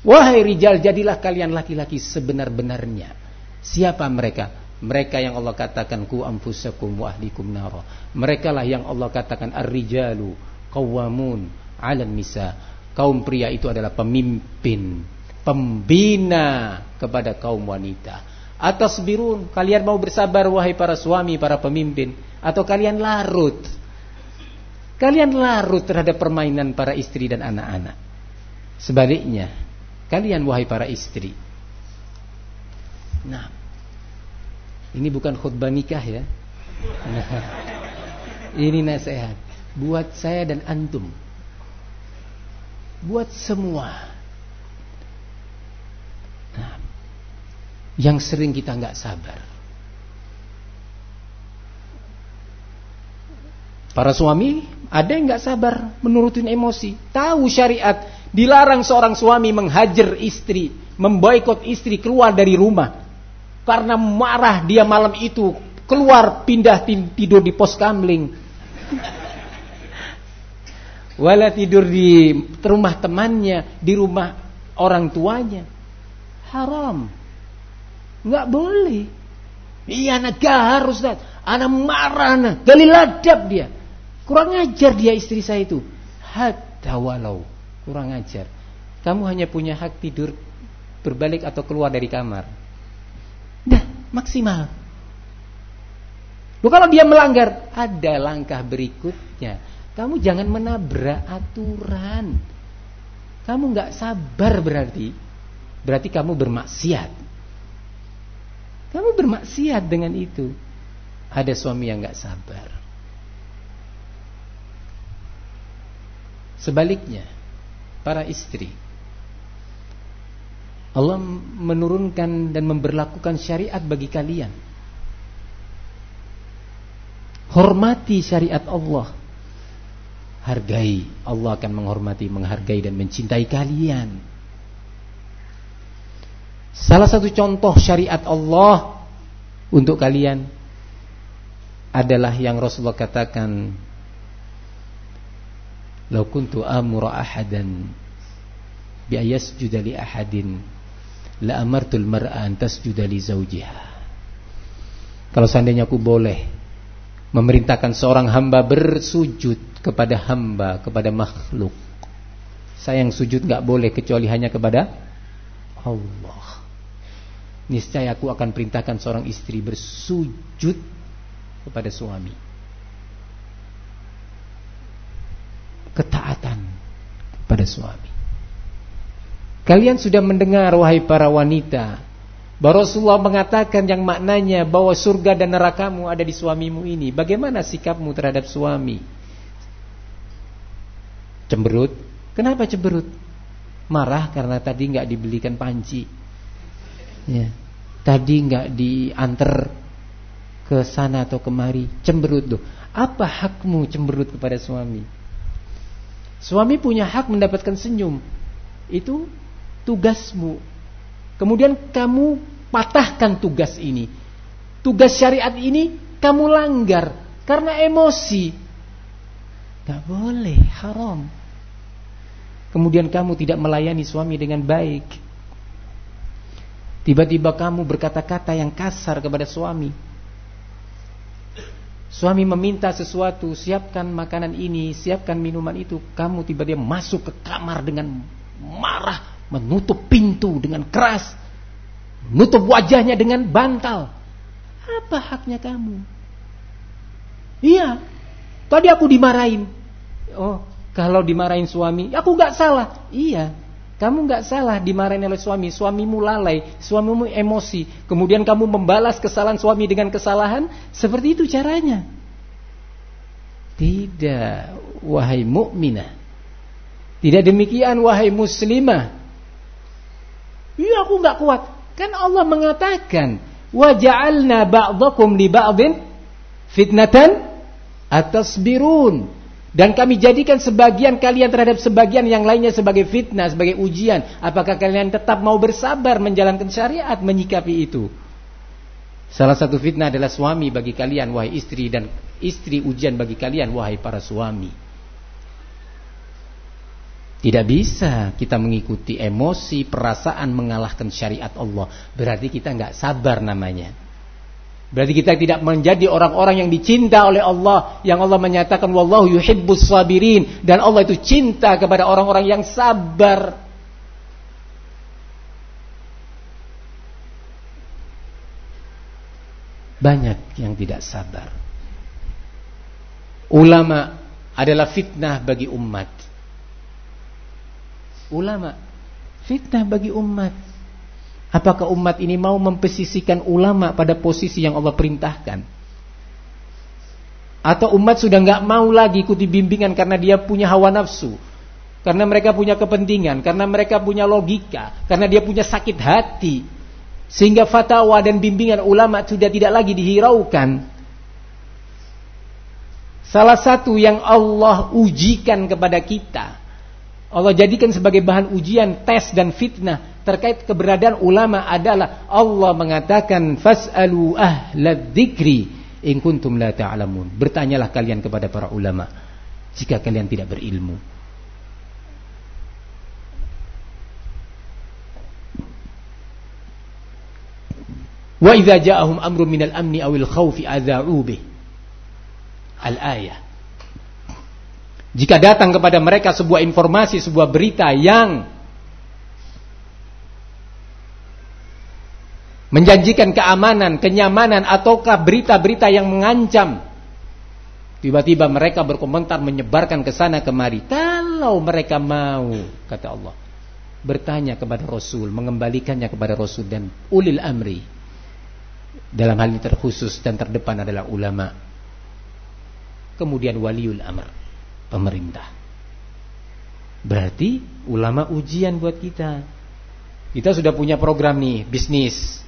A: Wahai rijal, jadilah kalian laki-laki sebenar-benarnya. Siapa mereka? Mereka yang Allah katakan ku amfusakum wa ahlikum nara. Mereka lah yang Allah katakan ar-rijalu qawwamun 'alan nisa. Kaum pria itu adalah pemimpin, pembina kepada kaum wanita. Atas birun, kalian mau bersabar wahai para suami, para pemimpin atau kalian larut Kalian larut terhadap permainan para istri dan anak-anak. Sebaliknya, kalian wahai para istri. Nah, ini bukan khutbah nikah ya. Nah, *laughs* ini nasihat buat saya dan antum. Buat semua. Nah, yang sering kita nggak sabar. Para suami ada yang nggak sabar menurutin emosi. Tahu syariat dilarang seorang suami menghajar istri, memboikot istri keluar dari rumah karena marah dia malam itu keluar pindah tidur di pos kamling. Wala tidur di rumah temannya, di rumah orang tuanya. Haram. nggak boleh. Iya anak harus Anak marah, anak gali ladab dia. Kurang ajar dia istri saya itu. Hatta walau. Kurang ajar. Kamu hanya punya hak tidur berbalik atau keluar dari kamar. Maksimal. Loh kalau dia melanggar, ada langkah berikutnya. Kamu jangan menabrak aturan. Kamu nggak sabar berarti. Berarti kamu bermaksiat. Kamu bermaksiat dengan itu. Ada suami yang nggak sabar. Sebaliknya, para istri Allah menurunkan dan memberlakukan syariat bagi kalian. Hormati syariat Allah. Hargai, Allah akan menghormati, menghargai dan mencintai kalian. Salah satu contoh syariat Allah untuk kalian adalah yang Rasulullah katakan Lau kuntu amura ahadan bi ayasjuda ahadin la amartul mar'a an tasjuda li zawjiha. Kalau seandainya aku boleh memerintahkan seorang hamba bersujud kepada hamba, kepada makhluk. Saya yang sujud nggak boleh kecuali hanya kepada Allah. Niscaya aku akan perintahkan seorang istri bersujud kepada suami. ketaatan pada suami. Kalian sudah mendengar wahai para wanita bahwa Rasulullah mengatakan yang maknanya bahwa surga dan nerakamu ada di suamimu ini. Bagaimana sikapmu terhadap suami? Cemberut? Kenapa cemberut? Marah karena tadi nggak dibelikan panci. Ya. Tadi nggak diantar ke sana atau kemari, cemberut tuh. Apa hakmu cemberut kepada suami? Suami punya hak mendapatkan senyum. Itu tugasmu. Kemudian kamu patahkan tugas ini. Tugas syariat ini kamu langgar karena emosi. Gak boleh, haram. Kemudian kamu tidak melayani suami dengan baik. Tiba-tiba kamu berkata-kata yang kasar kepada suami. Suami meminta sesuatu, siapkan makanan ini, siapkan minuman itu. Kamu tiba-tiba masuk ke kamar dengan marah, menutup pintu dengan keras, menutup wajahnya dengan bantal. Apa haknya kamu? Iya, tadi aku dimarahin. Oh, kalau dimarahin suami, aku nggak salah. Iya, kamu nggak salah dimarahin oleh suami. Suamimu lalai, suamimu emosi. Kemudian kamu membalas kesalahan suami dengan kesalahan. Seperti itu caranya. Tidak, wahai mukminah. Tidak demikian, wahai muslimah. Iya, aku nggak kuat. Kan Allah mengatakan, waja'alna ba'dakum li ba'din fitnatan atasbirun dan kami jadikan sebagian kalian terhadap sebagian yang lainnya sebagai fitnah, sebagai ujian. Apakah kalian tetap mau bersabar menjalankan syariat menyikapi itu? Salah satu fitnah adalah suami bagi kalian wahai istri dan istri ujian bagi kalian wahai para suami. Tidak bisa kita mengikuti emosi, perasaan mengalahkan syariat Allah. Berarti kita nggak sabar namanya. Berarti kita tidak menjadi orang-orang yang dicinta oleh Allah yang Allah menyatakan wallahu yuhibbus sabirin dan Allah itu cinta kepada orang-orang yang sabar. Banyak yang tidak sabar. Ulama adalah fitnah bagi umat. Ulama fitnah bagi umat. Apakah umat ini mau memposisikan ulama pada posisi yang Allah perintahkan? Atau umat sudah nggak mau lagi ikuti bimbingan karena dia punya hawa nafsu, karena mereka punya kepentingan, karena mereka punya logika, karena dia punya sakit hati, sehingga fatwa dan bimbingan ulama sudah tidak lagi dihiraukan. Salah satu yang Allah ujikan kepada kita, Allah jadikan sebagai bahan ujian, tes dan fitnah terkait keberadaan ulama adalah Allah mengatakan fasalu ahlad dzikri in kuntum la ta'lamun. Bertanyalah kalian kepada para ulama jika kalian tidak berilmu. Wa idza ja'ahum amrun minal amni awil khawfi adza'u bih. Al-ayah. Jika datang kepada mereka sebuah informasi, sebuah berita yang menjanjikan keamanan, kenyamanan ataukah berita-berita yang mengancam. Tiba-tiba mereka berkomentar menyebarkan ke sana kemari. Kalau mereka mau, kata Allah, bertanya kepada Rasul, mengembalikannya kepada Rasul dan ulil amri. Dalam hal ini terkhusus dan terdepan adalah ulama. Kemudian waliul amr, pemerintah. Berarti ulama ujian buat kita. Kita sudah punya program nih, bisnis.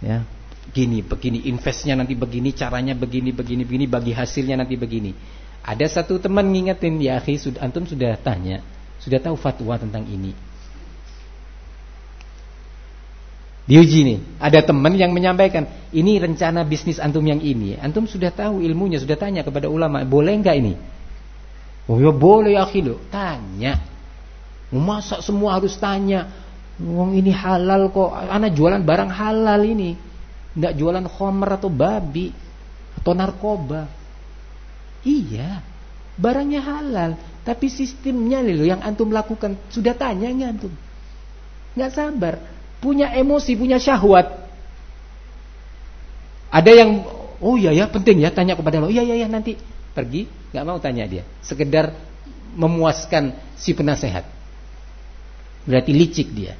A: Ya. Gini begini investnya nanti begini caranya begini begini begini bagi hasilnya nanti begini. Ada satu teman ngingetin ya akhi sudah antum sudah tanya sudah tahu fatwa tentang ini. Diuji nih ada teman yang menyampaikan ini rencana bisnis antum yang ini. Antum sudah tahu ilmunya sudah tanya kepada ulama boleh enggak ini oh ya boleh ya lo tanya masa semua harus tanya Wong ini halal kok. Anak jualan barang halal ini. Enggak jualan khomer atau babi atau narkoba. Iya. Barangnya halal, tapi sistemnya loh yang antum lakukan sudah tanya enggak antum? Enggak sabar, punya emosi, punya syahwat. Ada yang oh iya ya penting ya tanya kepada lo. Iya iya ya nanti pergi, nggak mau tanya dia. Sekedar memuaskan si penasehat. Berarti licik dia.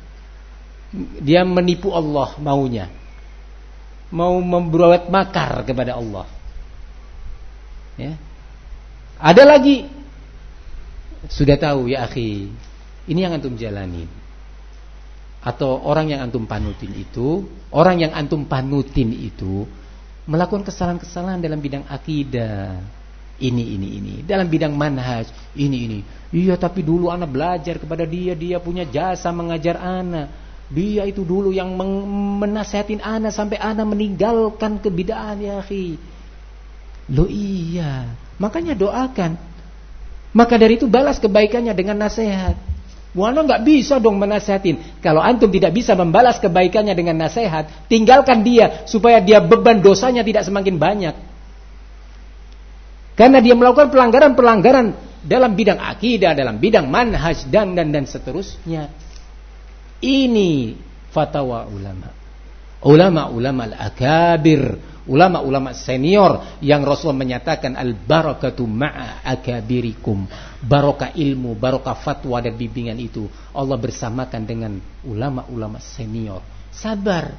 A: Dia menipu Allah maunya. Mau membuat makar kepada Allah. Ya. Ada lagi sudah tahu ya akhi, ini yang antum jalani. atau orang yang antum panutin itu, orang yang antum panutin itu melakukan kesalahan-kesalahan dalam bidang akidah. Ini ini ini, dalam bidang manhaj, ini ini. Iya, tapi dulu anak belajar kepada dia, dia punya jasa mengajar anak. Dia itu dulu yang menasehatin anak sampai anak meninggalkan kebidaan ya, akhi. Lo iya, makanya doakan. Maka dari itu balas kebaikannya dengan nasihat. Wana nggak bisa dong menasehatin. Kalau antum tidak bisa membalas kebaikannya dengan nasihat, tinggalkan dia supaya dia beban dosanya tidak semakin banyak. Karena dia melakukan pelanggaran-pelanggaran dalam bidang akidah, dalam bidang manhaj dan dan dan seterusnya. Ini fatwa ulama. Ulama-ulama al-akabir ulama-ulama senior yang Rasul menyatakan al barakatu ma'a akabirikum barokah ilmu barokah fatwa dan bimbingan itu Allah bersamakan dengan ulama-ulama senior sabar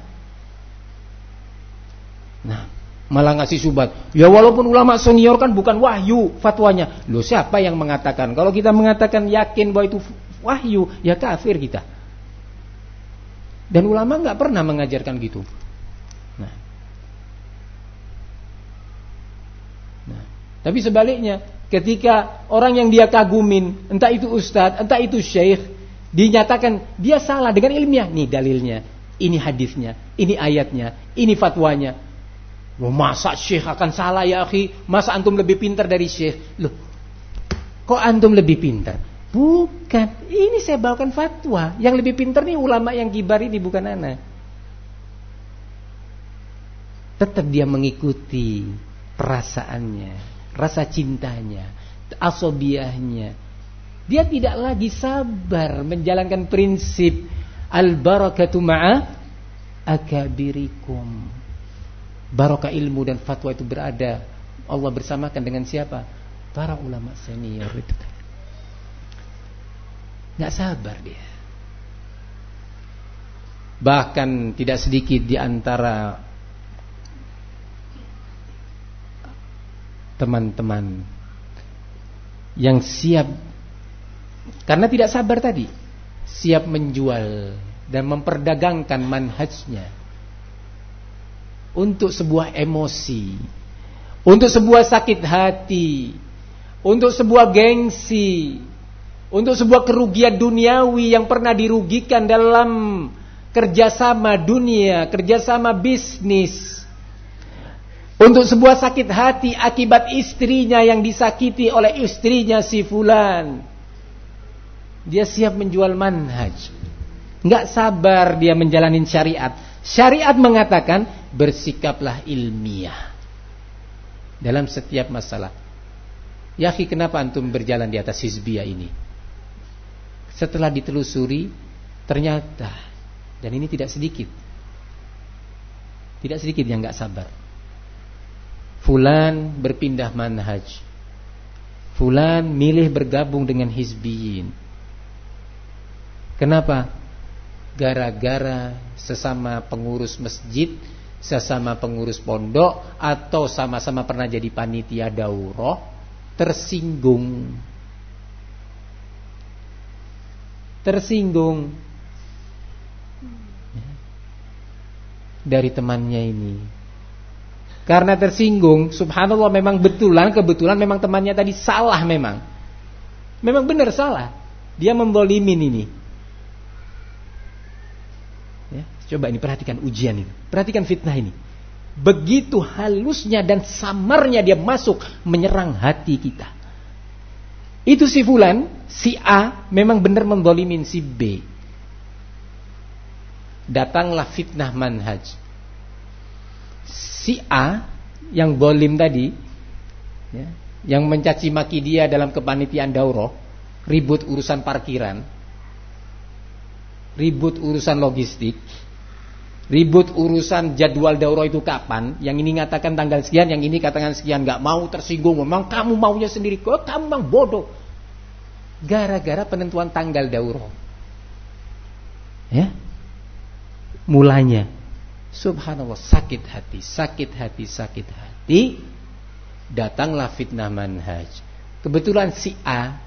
A: nah malah ngasih subat. Ya walaupun ulama senior kan bukan wahyu fatwanya. Lo siapa yang mengatakan? Kalau kita mengatakan yakin bahwa itu wahyu ya kafir kita. Dan ulama nggak pernah mengajarkan gitu. Tapi sebaliknya, ketika orang yang dia kagumin, entah itu ustadz, entah itu syekh, dinyatakan dia salah dengan ilmiah. Nih dalilnya, ini hadisnya, ini ayatnya, ini fatwanya. Loh, masa syekh akan salah ya akhi? Masa antum lebih pintar dari syekh? Loh, kok antum lebih pintar? Bukan, ini saya bawakan fatwa. Yang lebih pintar nih ulama yang kibar ini bukan anak. Tetap dia mengikuti perasaannya rasa cintanya, asobiahnya. Dia tidak lagi sabar menjalankan prinsip al-barakatu ma'a akabirikum. Barokah ilmu dan fatwa itu berada Allah bersamakan dengan siapa? Para ulama senior itu. Nggak sabar dia. Bahkan tidak sedikit di antara teman-teman yang siap karena tidak sabar tadi siap menjual dan memperdagangkan manhajnya untuk sebuah emosi untuk sebuah sakit hati untuk sebuah gengsi untuk sebuah kerugian duniawi yang pernah dirugikan dalam kerjasama dunia kerjasama bisnis untuk sebuah sakit hati akibat istrinya yang disakiti oleh istrinya si fulan. Dia siap menjual manhaj. Enggak sabar dia menjalani syariat. Syariat mengatakan bersikaplah ilmiah dalam setiap masalah. Yaki kenapa antum berjalan di atas hizbiyah ini? Setelah ditelusuri ternyata dan ini tidak sedikit. Tidak sedikit yang enggak sabar. Fulan berpindah manhaj. Fulan milih bergabung dengan hizbiyin. Kenapa? Gara-gara sesama pengurus masjid, sesama pengurus pondok atau sama-sama pernah jadi panitia daurah tersinggung. Tersinggung dari temannya ini karena tersinggung, subhanallah memang betulan, kebetulan memang temannya tadi salah memang. Memang benar salah. Dia membolimin ini. Ya, coba ini perhatikan ujian ini. Perhatikan fitnah ini. Begitu halusnya dan samarnya dia masuk menyerang hati kita. Itu si fulan, si A memang benar membolimin si B. Datanglah fitnah manhaj si A yang bolim tadi ya, yang mencaci maki dia dalam kepanitiaan dauro ribut urusan parkiran ribut urusan logistik ribut urusan jadwal dauro itu kapan? Yang ini ngatakan tanggal sekian yang ini katakan sekian. Nggak mau tersinggung. Memang kamu maunya sendiri. Kok kamu memang bodoh? Gara-gara penentuan tanggal dauro ya? Mulanya. Subhanallah sakit hati, sakit hati, sakit hati. Datanglah fitnah manhaj. Kebetulan si A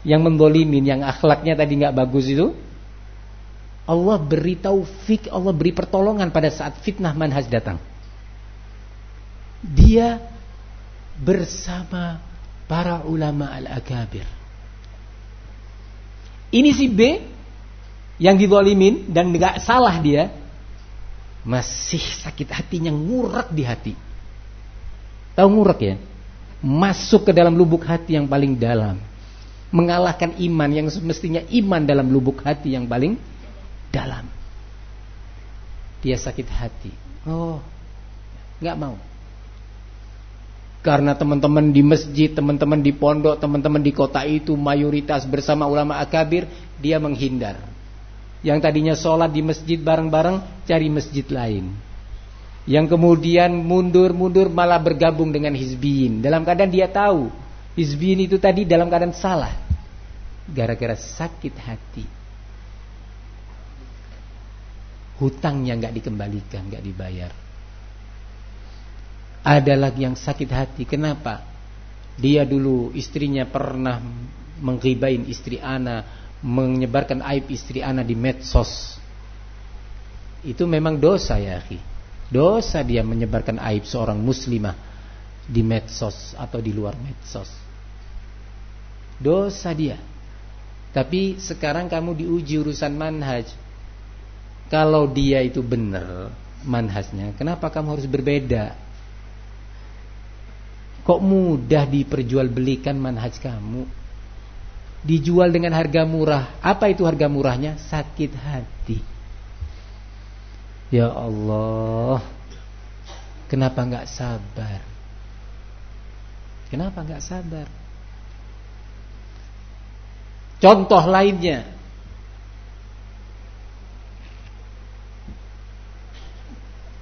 A: yang membolimin, yang akhlaknya tadi nggak bagus itu, Allah beri taufik, Allah beri pertolongan pada saat fitnah manhaj datang. Dia bersama para ulama al-akabir. Ini si B yang didolimin dan nggak salah dia masih sakit hatinya ngurak di hati. Tahu ngurak ya? Masuk ke dalam lubuk hati yang paling dalam. Mengalahkan iman yang semestinya iman dalam lubuk hati yang paling dalam. Dia sakit hati. Oh, nggak mau. Karena teman-teman di masjid, teman-teman di pondok, teman-teman di kota itu mayoritas bersama ulama akabir, dia menghindar. Yang tadinya sholat di masjid bareng-bareng, cari masjid lain. Yang kemudian mundur-mundur malah bergabung dengan hizbiyin. Dalam keadaan dia tahu, hizbiyin itu tadi dalam keadaan salah. Gara-gara sakit hati hutangnya nggak dikembalikan, nggak dibayar. Ada lagi yang sakit hati. Kenapa? Dia dulu istrinya pernah menghibain istri ana, menyebarkan aib istri ana di medsos. Itu memang dosa ya, akhi. Dosa dia menyebarkan aib seorang muslimah di medsos atau di luar medsos. Dosa dia. Tapi sekarang kamu diuji urusan manhaj. Kalau dia itu benar manhasnya, kenapa kamu harus berbeda? Kok mudah diperjualbelikan manhaj kamu? Dijual dengan harga murah. Apa itu harga murahnya? Sakit hati. Ya Allah. Kenapa nggak sabar? Kenapa nggak sabar? Contoh lainnya,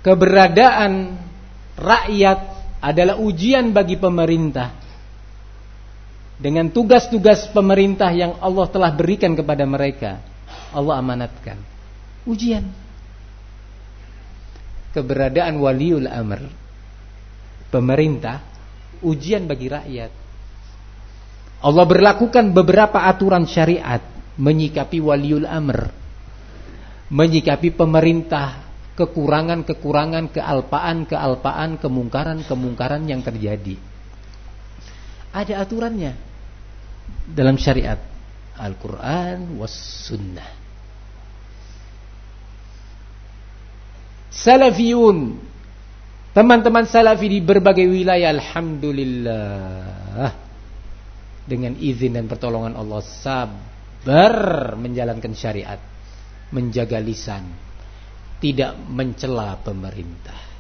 A: keberadaan rakyat adalah ujian bagi pemerintah. Dengan tugas-tugas pemerintah yang Allah telah berikan kepada mereka Allah amanatkan. Ujian. Keberadaan waliul amr. Pemerintah ujian bagi rakyat. Allah berlakukan beberapa aturan syariat. Menyikapi waliul amr. Menyikapi pemerintah kekurangan-kekurangan, kealpaan-kealpaan, kemungkaran-kemungkaran yang terjadi. Ada aturannya dalam syariat. Al-Quran was sunnah. Salafiyun. Teman-teman salafi di berbagai wilayah Alhamdulillah. Dengan izin dan pertolongan Allah Sabar menjalankan syariat. Menjaga lisan tidak mencela pemerintah.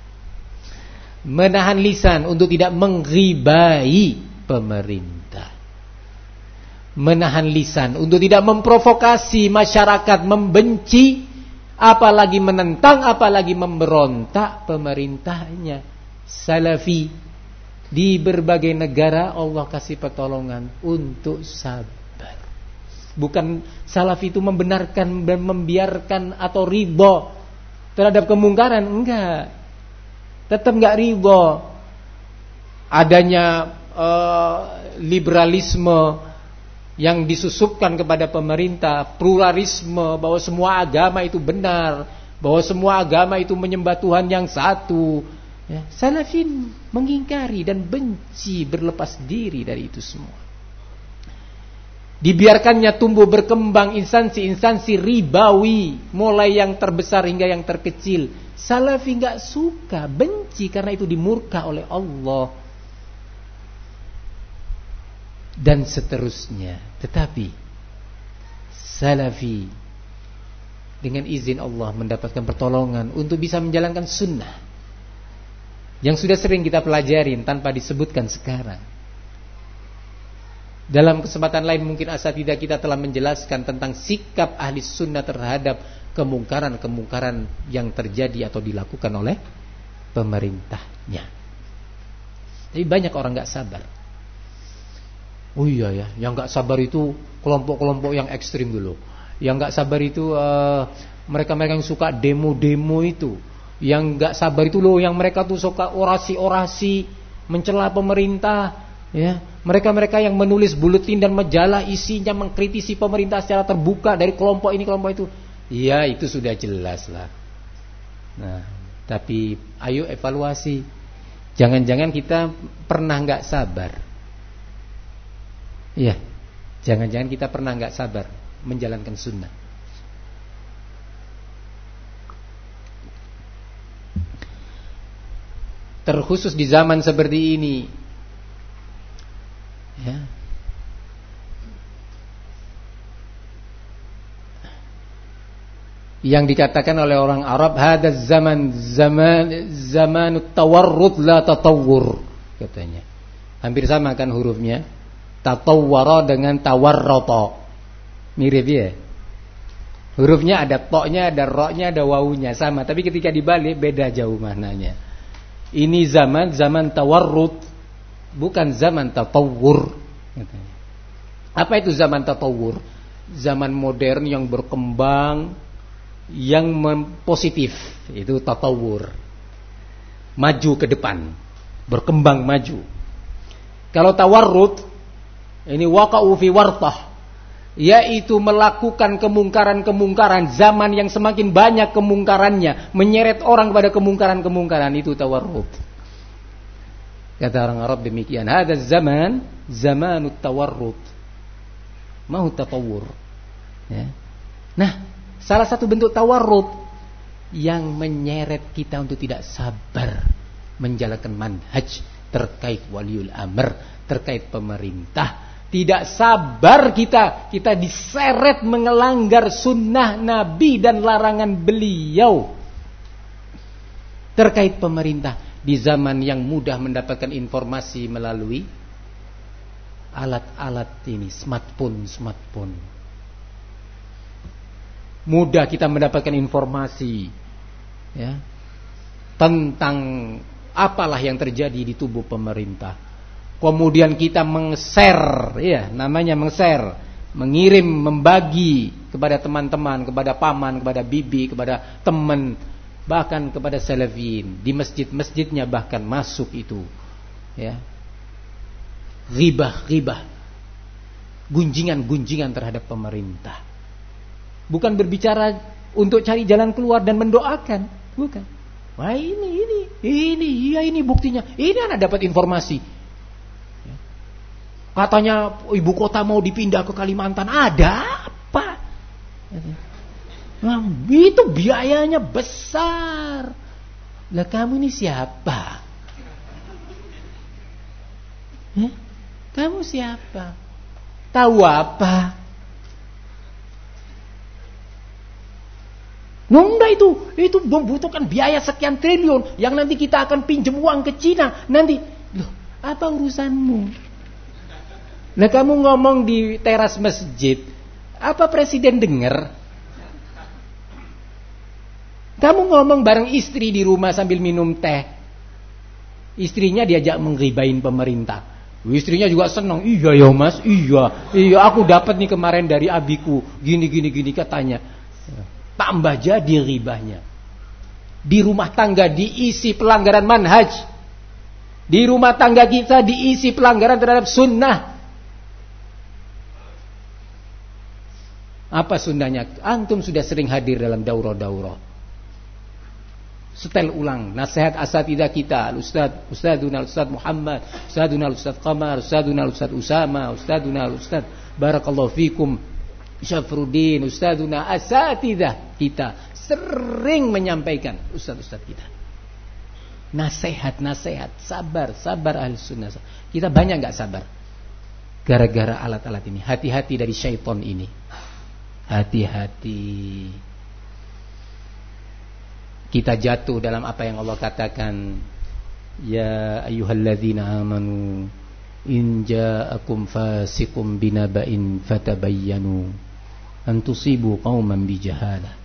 A: Menahan lisan untuk tidak mengribai pemerintah. Menahan lisan untuk tidak memprovokasi masyarakat membenci apalagi menentang apalagi memberontak pemerintahnya. Salafi di berbagai negara Allah kasih pertolongan untuk sabar. Bukan salafi itu membenarkan dan membiarkan atau ridho terhadap kemungkaran? Enggak. Tetap enggak ridho. Adanya uh, liberalisme yang disusupkan kepada pemerintah pluralisme bahwa semua agama itu benar bahwa semua agama itu menyembah Tuhan yang satu. Ya, salafin mengingkari dan benci berlepas diri dari itu semua dibiarkannya tumbuh berkembang instansi-instansi ribawi mulai yang terbesar hingga yang terkecil. Salafi nggak suka benci karena itu dimurka oleh Allah. Dan seterusnya. Tetapi salafi dengan izin Allah mendapatkan pertolongan untuk bisa menjalankan sunnah. Yang sudah sering kita pelajarin tanpa disebutkan sekarang dalam kesempatan lain mungkin asatidah kita telah menjelaskan tentang sikap ahli sunnah terhadap kemungkaran-kemungkaran yang terjadi atau dilakukan oleh pemerintahnya. Jadi banyak orang nggak sabar. Oh iya ya, yang nggak sabar itu kelompok-kelompok yang ekstrim dulu. Yang nggak sabar itu uh, mereka-mereka yang suka demo-demo itu. Yang nggak sabar itu loh, yang mereka tuh suka orasi-orasi mencela pemerintah, Ya, mereka-mereka yang menulis buletin dan majalah isinya mengkritisi pemerintah secara terbuka dari kelompok ini kelompok itu. Iya, itu sudah jelas lah. Nah, tapi ayo evaluasi. Jangan-jangan kita pernah nggak sabar. Iya, jangan-jangan kita pernah nggak sabar menjalankan sunnah. Terkhusus di zaman seperti ini, ya, yang dikatakan oleh orang Arab hada zaman zaman zaman tawarrud la tatawur katanya. Hampir sama kan hurufnya? Tatawwara dengan tawarrata. Mirip ya? Hurufnya ada toknya ada roknya ada wawunya sama. Tapi ketika dibalik beda jauh maknanya. Ini zaman zaman tawarrud bukan zaman tatawur. Apa itu zaman tatawur? Zaman modern yang berkembang yang positif itu tatawur. Maju ke depan. Berkembang maju. Kalau tawarrud ini waqa'u fi wartah yaitu melakukan kemungkaran-kemungkaran zaman yang semakin banyak kemungkarannya menyeret orang kepada kemungkaran-kemungkaran itu tawarrud kata orang Arab demikian ada zaman zamanut tawarrud mau tatawur ya. nah Salah satu bentuk tawarrud yang menyeret kita untuk tidak sabar menjalankan manhaj terkait waliul amr, terkait pemerintah. Tidak sabar kita, kita diseret mengelanggar sunnah Nabi dan larangan beliau terkait pemerintah di zaman yang mudah mendapatkan informasi melalui alat-alat ini, smartphone, smartphone mudah kita mendapatkan informasi ya tentang apalah yang terjadi di tubuh pemerintah. Kemudian kita mengshare ya, namanya mengshare, mengirim, membagi kepada teman-teman, kepada paman, kepada bibi, kepada teman, bahkan kepada salafin di masjid-masjidnya bahkan masuk itu. Ya. Ribah-ribah. Gunjingan-gunjingan terhadap pemerintah. Bukan berbicara untuk cari jalan keluar dan mendoakan, bukan. Wah ini ini ini iya ini buktinya. Ini anak dapat informasi. Katanya ibu kota mau dipindah ke Kalimantan. Ada apa? Nah, itu biayanya besar. Lah kamu ini siapa? Eh? Kamu siapa? Tahu apa? Enggak itu, itu membutuhkan biaya sekian triliun yang nanti kita akan pinjam uang ke Cina. Nanti, loh, apa urusanmu? Nah kamu ngomong di teras masjid, apa presiden dengar? Kamu ngomong bareng istri di rumah sambil minum teh. Istrinya diajak mengribain pemerintah. Istrinya juga senang. Iya ya mas, iya. Iya aku dapat nih kemarin dari abiku. Gini gini gini katanya tambah jadi ribahnya. Di rumah tangga diisi pelanggaran manhaj. Di rumah tangga kita diisi pelanggaran terhadap sunnah. Apa sunnahnya? Antum sudah sering hadir dalam daurah-daurah. Setel ulang nasihat asatidah kita, Ustaz, Ustazuna Ustaz Muhammad, Ustazuna Ustaz Qamar, Ustazuna Ustaz Usama, Ustazuna Ustaz Barakallahu fikum, Syafruddin, Ustazuna Asatidah kita sering menyampaikan Ustaz-Ustaz kita. Nasihat-nasihat, sabar, sabar ahli sunnah. Kita banyak nggak sabar. Gara-gara alat-alat ini. Hati-hati dari syaitan ini. Hati-hati. Kita jatuh dalam apa yang Allah katakan. Ya ayyuhalladzina amanu. In ja'akum fasikum binaba'in fatabayyanu an tusibu qauman bijahalah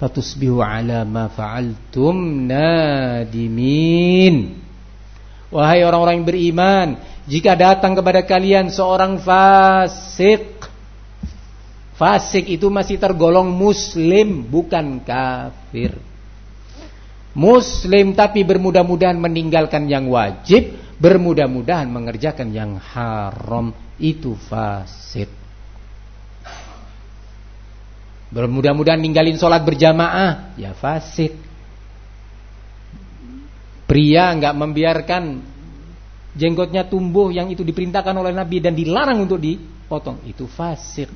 A: fatusbihu ala ma fa'altum nadimin wahai orang-orang yang beriman jika datang kepada kalian seorang fasik fasik itu masih tergolong muslim bukan kafir muslim tapi bermudah-mudahan meninggalkan yang wajib bermudah-mudahan mengerjakan yang haram itu fasik Bermudah-mudahan ninggalin sholat berjamaah, ya fasik. Pria nggak membiarkan jenggotnya tumbuh yang itu diperintahkan oleh Nabi dan dilarang untuk dipotong, itu fasik.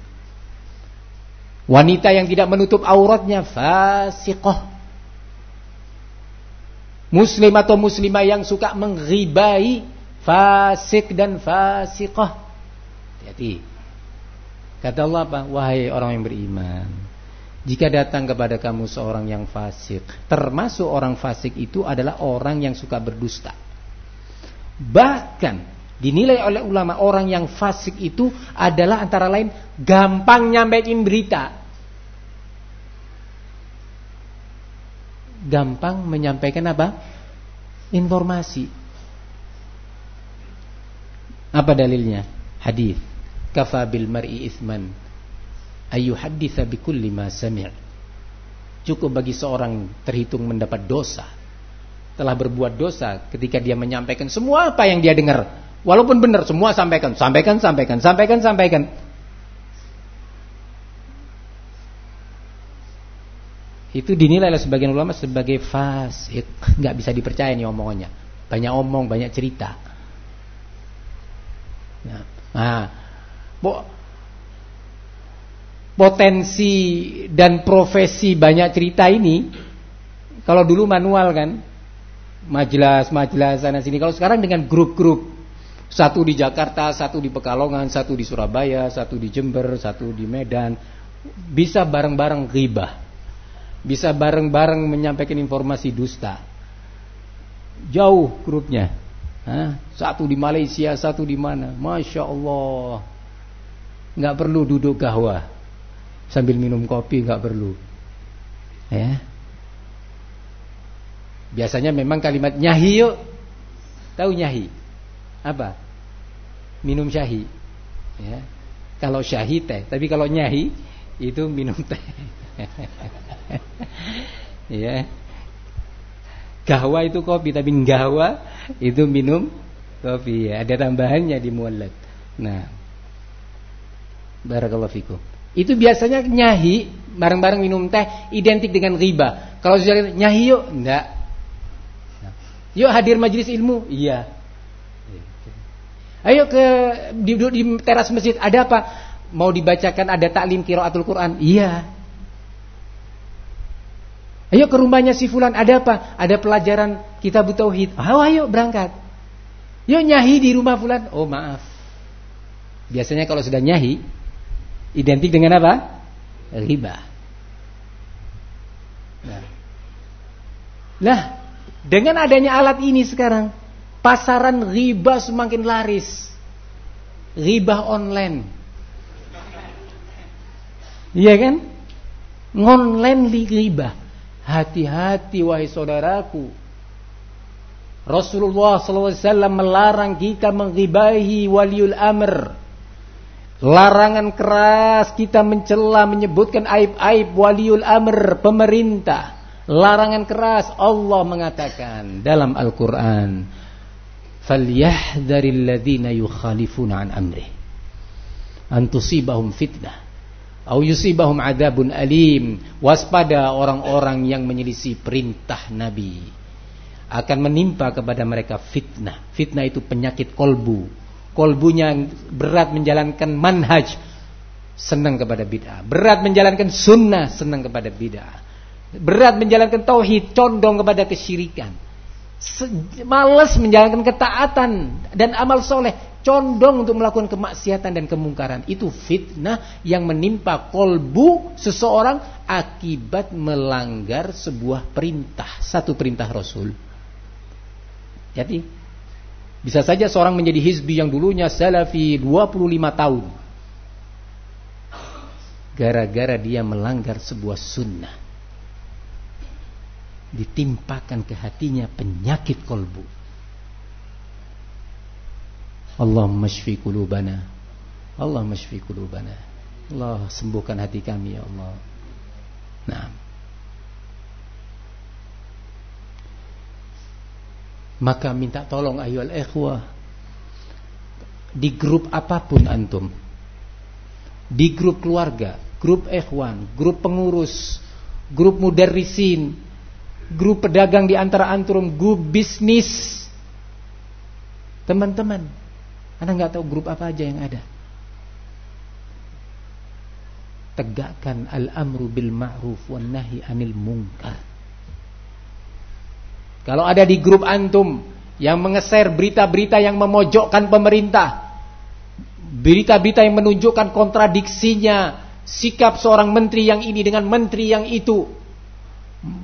A: Wanita yang tidak menutup auratnya fasiqah. Muslim atau muslimah yang suka mengribai fasik dan fasiqah. Hati-hati. Kata Allah apa? Wahai orang yang beriman, jika datang kepada kamu seorang yang fasik, termasuk orang fasik itu adalah orang yang suka berdusta. Bahkan dinilai oleh ulama orang yang fasik itu adalah antara lain gampang nyampein berita. Gampang menyampaikan apa? Informasi. Apa dalilnya? Hadis. Kafa bil mar'i ithman ayyuhadditha bikulli ma sami' cukup bagi seorang terhitung mendapat dosa telah berbuat dosa ketika dia menyampaikan semua apa yang dia dengar walaupun benar semua sampaikan sampaikan sampaikan sampaikan sampaikan itu dinilai oleh sebagian ulama sebagai fasik nggak bisa dipercaya nih omongannya. Banyak omong banyak cerita. Nah, nah potensi dan profesi banyak cerita ini kalau dulu manual kan majelas-majelas sana sini. Kalau sekarang dengan grup-grup satu di Jakarta, satu di Pekalongan, satu di Surabaya, satu di Jember, satu di Medan bisa bareng-bareng ribah bisa bareng-bareng menyampaikan informasi dusta jauh grupnya Hah? satu di Malaysia, satu di mana Masya Allah nggak perlu duduk gahwa sambil minum kopi nggak perlu. Ya. Biasanya memang kalimat nyahi yuk. Tahu nyahi? Apa? Minum syahi. Ya. Kalau syahi teh, tapi kalau nyahi itu minum teh. *laughs* ya. Gahwa itu kopi, tapi gahwa itu minum kopi ya. Ada tambahannya di muallad. Nah. Barakallahu fikum. Itu biasanya nyahi bareng-bareng minum teh identik dengan riba. Kalau sudah nyahi yuk, enggak. Yuk hadir majelis ilmu, iya. Ayo ke di, di teras masjid ada apa? Mau dibacakan ada taklim qiraatul Quran? Iya. Ayo ke rumahnya si fulan ada apa? Ada pelajaran kitab tauhid. Ayo ayo berangkat. Yuk nyahi di rumah fulan. Oh maaf. Biasanya kalau sudah nyahi identik dengan apa? Riba. Nah. Nah, dengan adanya alat ini sekarang, pasaran riba semakin laris. Riba online. Iya kan? Online riba. Hati-hati wahai saudaraku. Rasulullah SAW melarang kita menghibahi waliul amr Larangan keras kita mencela menyebutkan aib-aib waliul amr pemerintah. Larangan keras Allah mengatakan dalam Al-Qur'an, "Falyahdharil ladzina yukhalifuna an amrih an fitnah au yusibahum adabun alim." Waspada orang-orang yang menyelisih perintah Nabi. Akan menimpa kepada mereka fitnah. Fitnah itu penyakit kolbu. Kolbunya berat menjalankan manhaj senang kepada bid'ah. Berat menjalankan sunnah senang kepada bid'ah. Berat menjalankan tauhid condong kepada kesyirikan. Malas menjalankan ketaatan dan amal soleh condong untuk melakukan kemaksiatan dan kemungkaran itu fitnah yang menimpa kolbu seseorang akibat melanggar sebuah perintah satu perintah Rasul jadi bisa saja seorang menjadi hizbi yang dulunya salafi 25 tahun. Gara-gara dia melanggar sebuah sunnah. Ditimpakan ke hatinya penyakit kolbu. Allah masyfi kulubana. Allah masyfi kulubana. Allah sembuhkan hati kami ya Allah. Nah. Maka minta tolong ayol ikhwah Di grup apa pun antum Di grup keluarga grup ikhwan, grup pengurus, grup mudarrisin, grup pedagang di antara antum, grup bisnis. Teman-teman, Anda nggak tahu grup apa aja yang ada. Tegakkan al-amru bil ma'ruf wan nahi anil munkar. Kalau ada di grup antum yang mengeser berita-berita yang memojokkan pemerintah, berita-berita yang menunjukkan kontradiksinya sikap seorang menteri yang ini dengan menteri yang itu,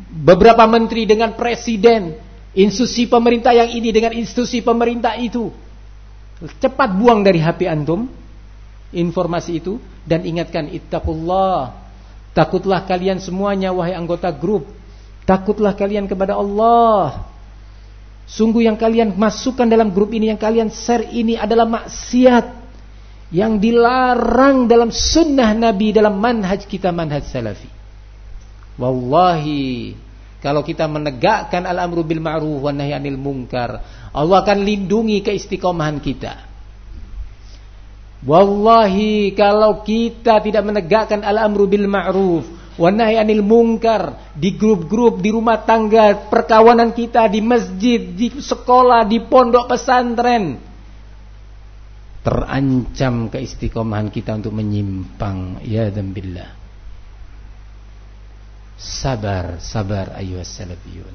A: beberapa menteri dengan presiden, institusi pemerintah yang ini dengan institusi pemerintah itu. Cepat buang dari HP antum informasi itu dan ingatkan ittaqullah. Takutlah kalian semuanya wahai anggota grup. Takutlah kalian kepada Allah. Sungguh yang kalian masukkan dalam grup ini yang kalian share ini adalah maksiat yang dilarang dalam sunnah Nabi dalam manhaj kita manhaj salafi. Wallahi kalau kita menegakkan al-amru bil ma'ruf wa nahi anil munkar, Allah akan lindungi keistiqomahan kita. Wallahi kalau kita tidak menegakkan al-amru bil ma'ruf wa nahi anil munkar di grup-grup, di rumah tangga, perkawanan kita, di masjid, di sekolah, di pondok pesantren, terancam keistiqomahan kita untuk menyimpang ya dan billah. Sabar, sabar ayuhas salafiyun.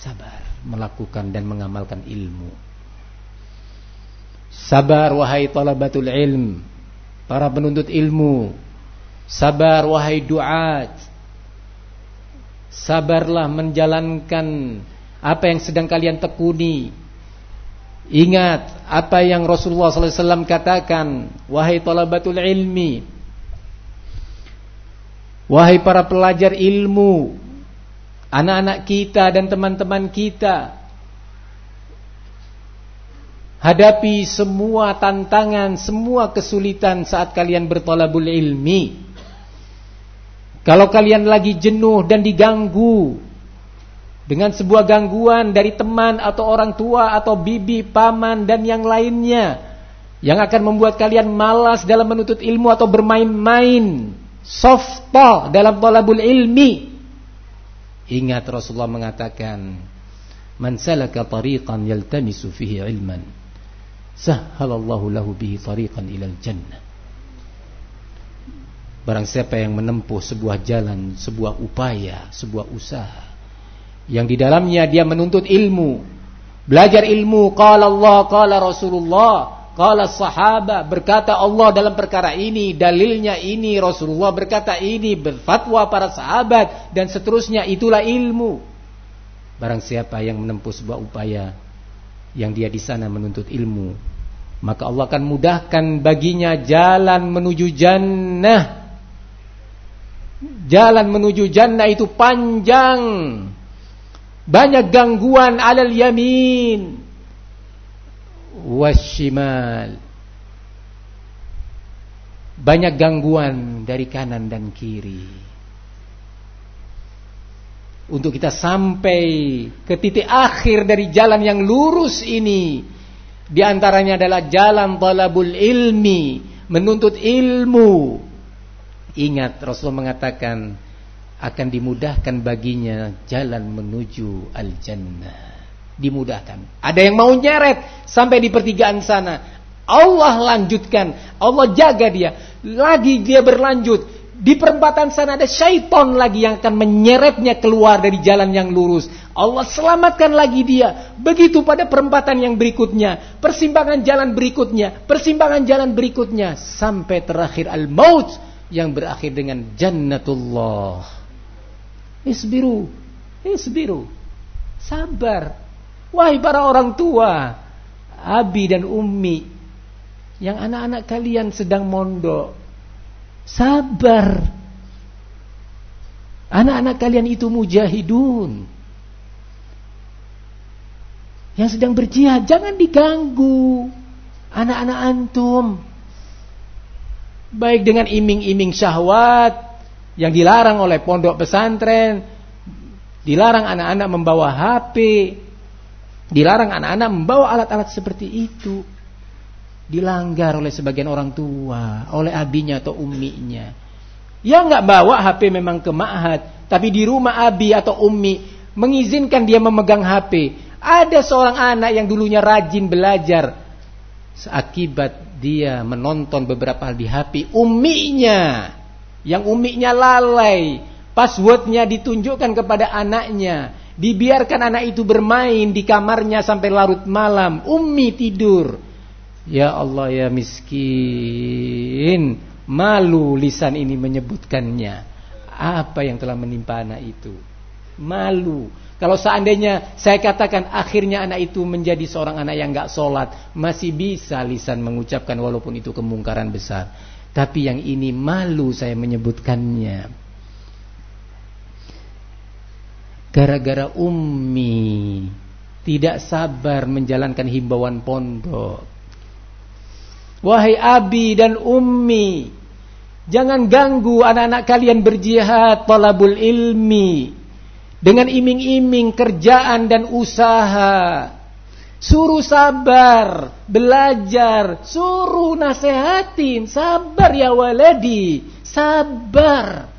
A: Sabar melakukan dan mengamalkan ilmu. Sabar wahai talabatul ilm, para penuntut ilmu. Sabar wahai duat. Sabarlah menjalankan apa yang sedang kalian tekuni. Ingat apa yang Rasulullah SAW katakan, wahai talabatul ilmi, Wahai para pelajar ilmu, anak-anak kita dan teman-teman kita, hadapi semua tantangan, semua kesulitan saat kalian bertolabul ilmi. Kalau kalian lagi jenuh dan diganggu dengan sebuah gangguan dari teman atau orang tua atau bibi, paman dan yang lainnya yang akan membuat kalian malas dalam menuntut ilmu atau bermain-main softa dalam talabul ilmi. Ingat Rasulullah mengatakan, "Man salaka tariqan yaltamisu fihi ilman, sahhalallahu lahu bihi tariqan ilal jannah." Barang siapa yang menempuh sebuah jalan, sebuah upaya, sebuah usaha yang di dalamnya dia menuntut ilmu, belajar ilmu, qala Allah, qala Rasulullah, Qala sahabat berkata Allah dalam perkara ini, dalilnya ini, Rasulullah berkata ini, berfatwa para sahabat dan seterusnya itulah ilmu. Barang siapa yang menempuh sebuah upaya yang dia di sana menuntut ilmu, maka Allah akan mudahkan baginya jalan menuju jannah. Jalan menuju jannah itu panjang. Banyak gangguan alal yamin washimal. Banyak gangguan dari kanan dan kiri. Untuk kita sampai ke titik akhir dari jalan yang lurus ini di antaranya adalah jalan talabul ilmi menuntut ilmu. Ingat Rasulullah mengatakan akan dimudahkan baginya jalan menuju al-jannah dimudahkan. Ada yang mau nyeret sampai di pertigaan sana. Allah lanjutkan, Allah jaga dia. Lagi dia berlanjut. Di perempatan sana ada syaitan lagi yang akan menyeretnya keluar dari jalan yang lurus. Allah selamatkan lagi dia. Begitu pada perempatan yang berikutnya. Persimpangan jalan berikutnya. Persimpangan jalan berikutnya. Sampai terakhir al-maut. Yang berakhir dengan jannatullah. Isbiru. Isbiru. Sabar. Wahai para orang tua, abi dan ummi, yang anak-anak kalian sedang mondok, sabar. Anak-anak kalian itu mujahidun. Yang sedang berjihad, jangan diganggu. Anak-anak antum. Baik dengan iming-iming syahwat yang dilarang oleh pondok pesantren, dilarang anak-anak membawa HP, Dilarang anak-anak membawa alat-alat seperti itu. dilanggar oleh sebagian orang tua, oleh abinya atau umminya. Ya nggak bawa HP memang ke ma'had, tapi di rumah abi atau ummi mengizinkan dia memegang HP. Ada seorang anak yang dulunya rajin belajar, akibat dia menonton beberapa hal di HP, umminya yang umminya lalai, passwordnya ditunjukkan kepada anaknya, dibiarkan anak itu bermain di kamarnya sampai larut malam, ummi tidur. Ya Allah ya miskin Malu lisan ini menyebutkannya. Apa yang telah menimpa anak itu? Malu. Kalau seandainya saya katakan akhirnya anak itu menjadi seorang anak yang gak sholat. Masih bisa lisan mengucapkan walaupun itu kemungkaran besar. Tapi yang ini malu saya menyebutkannya. Gara-gara ummi tidak sabar menjalankan himbauan pondok. Wahai abi dan ummi, jangan ganggu anak-anak kalian berjihad talabul ilmi dengan iming-iming kerjaan dan usaha. Suruh sabar, belajar, suruh nasehatin, sabar ya waladi, sabar.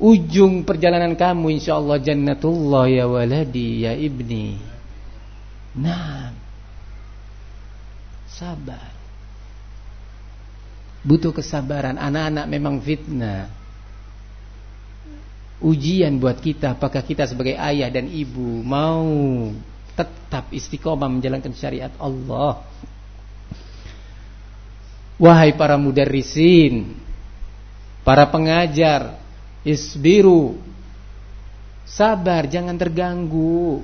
A: Ujung perjalanan kamu insyaallah jannatullah ya waladi ya ibni. Nah, sabar. Butuh kesabaran. Anak-anak memang fitnah. Ujian buat kita apakah kita sebagai ayah dan ibu mau tetap istiqomah menjalankan syariat Allah. Wahai para mudarrisin, para pengajar, isbiru. Sabar, jangan terganggu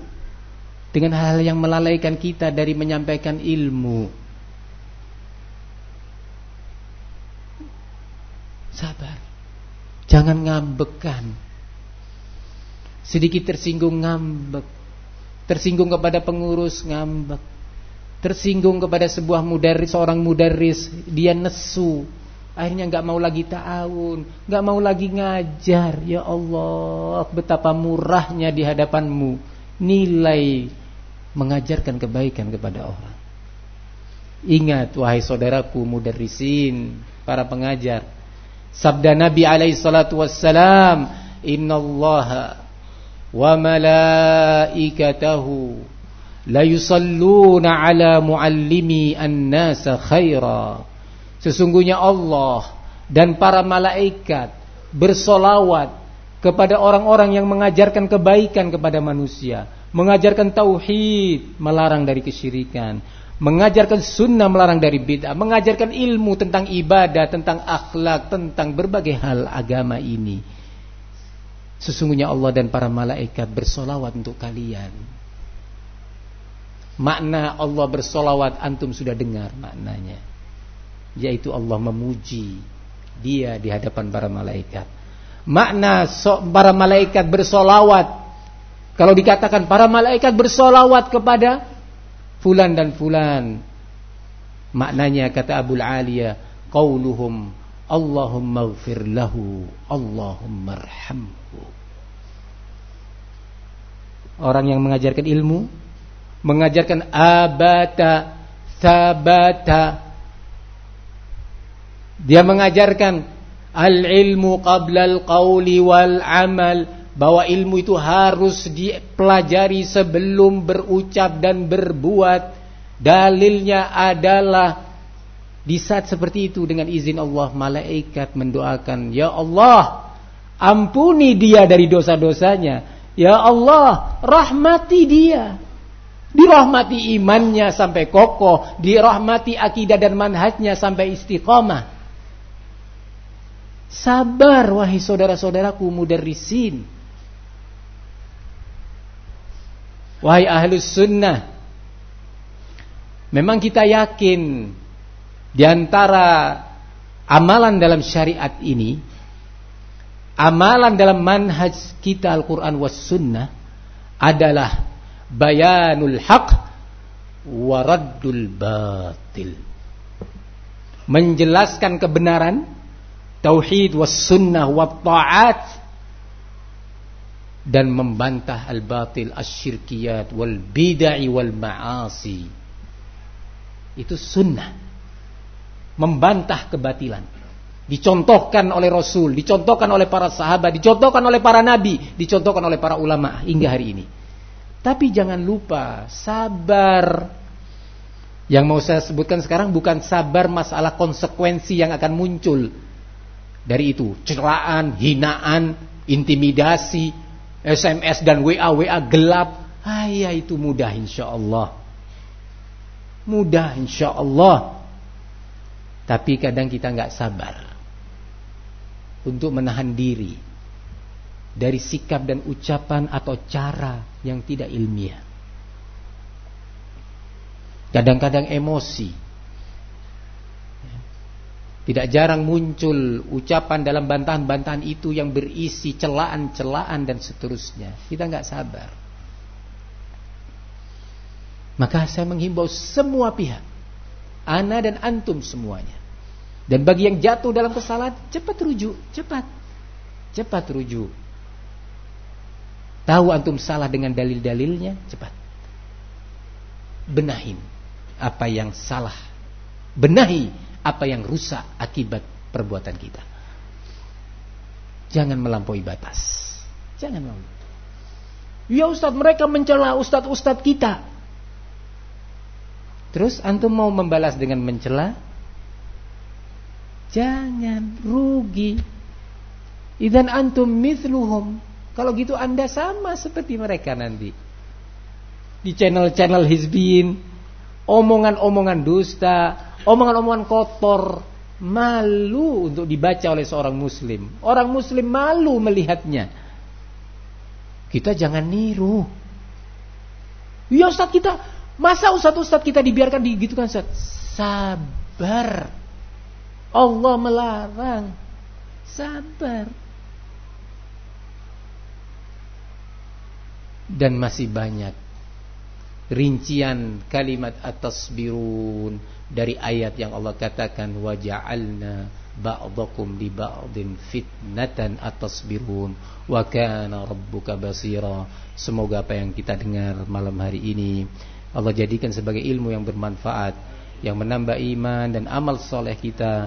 A: dengan hal-hal yang melalaikan kita dari menyampaikan ilmu. Sabar. Jangan ngambekan. Sedikit tersinggung ngambek. Tersinggung kepada pengurus ngambek. Tersinggung kepada sebuah mudaris, seorang mudaris, dia nesu. Akhirnya nggak mau lagi ta'awun, nggak mau lagi ngajar. Ya Allah, betapa murahnya di hadapanmu nilai mengajarkan kebaikan kepada orang. Ingat wahai saudaraku mudarrisin, para pengajar, Sabda Nabi alaihi salatu wassalam, "Innallaha wa malaikatahu la yusalluna ala muallimi an-nasa khaira." Sesungguhnya Allah dan para malaikat bersolawat kepada orang-orang yang mengajarkan kebaikan kepada manusia, mengajarkan tauhid, melarang dari kesyirikan, mengajarkan sunnah melarang dari bid'ah, mengajarkan ilmu tentang ibadah, tentang akhlak, tentang berbagai hal agama ini. Sesungguhnya Allah dan para malaikat bersolawat untuk kalian. Makna Allah bersolawat antum sudah dengar maknanya. Yaitu Allah memuji dia di hadapan para malaikat. Makna para malaikat bersolawat. Kalau dikatakan para malaikat bersolawat kepada fulan dan fulan. Maknanya kata Abu Aliyah, qauluhum Allahumma ighfir lahu, Allahumma arhamhu. Orang yang mengajarkan ilmu, mengajarkan abata, sabata. Dia mengajarkan al-ilmu qabla al-qawli wal amal bahwa ilmu itu harus dipelajari sebelum berucap dan berbuat. Dalilnya adalah di saat seperti itu dengan izin Allah malaikat mendoakan, "Ya Allah, ampuni dia dari dosa-dosanya. Ya Allah, rahmati dia." Dirahmati imannya sampai kokoh, dirahmati akidah dan manhajnya sampai istiqamah. Sabar wahai saudara-saudaraku mudarrisin. Wahai ahlus sunnah Memang kita yakin Di antara Amalan dalam syariat ini Amalan dalam manhaj kita Al-Quran was sunnah Adalah Bayanul haq Waraddul batil Menjelaskan kebenaran Tauhid was sunnah wa ta'at dan membantah al-batil asyirkiyat wal bid'ah wal ma'asi. Itu sunnah. Membantah kebatilan. Dicontohkan oleh Rasul, dicontohkan oleh para sahabat, dicontohkan oleh para nabi, dicontohkan oleh para ulama hingga hari ini. Tapi jangan lupa sabar. Yang mau saya sebutkan sekarang bukan sabar masalah konsekuensi yang akan muncul dari itu, celaan, hinaan, intimidasi, SMS dan WA WA gelap. Ayah itu mudah insya Allah. Mudah insya Allah. Tapi kadang kita nggak sabar untuk menahan diri dari sikap dan ucapan atau cara yang tidak ilmiah. Kadang-kadang emosi tidak jarang muncul ucapan dalam bantahan-bantahan itu yang berisi celaan-celaan dan seterusnya. Kita nggak sabar. Maka saya menghimbau semua pihak, ana dan antum semuanya. Dan bagi yang jatuh dalam kesalahan, cepat rujuk, cepat. Cepat rujuk. Tahu antum salah dengan dalil-dalilnya, cepat. Benahin apa yang salah. Benahi apa yang rusak akibat perbuatan kita. Jangan melampaui batas. Jangan melampaui. Ya Ustaz mereka mencela Ustaz-Ustaz kita. Terus antum mau membalas dengan mencela? Jangan rugi. Idan antum mithluhum. Kalau gitu anda sama seperti mereka nanti. Di channel-channel hizbin. Omongan-omongan dusta omongan-omongan kotor malu untuk dibaca oleh seorang muslim. Orang muslim malu melihatnya. Kita jangan niru. Ya Ustaz kita, masa Ustaz-Ustaz kita dibiarkan digitukan Ustaz? Sabar. Allah melarang. Sabar. Dan masih banyak rincian kalimat atas birun dari ayat yang Allah katakan waja'alna ba'dakum li ba'din fitnatan atasbirun wa kana rabbuka basira. Semoga apa yang kita dengar malam hari ini Allah jadikan sebagai ilmu yang bermanfaat yang menambah iman dan amal soleh kita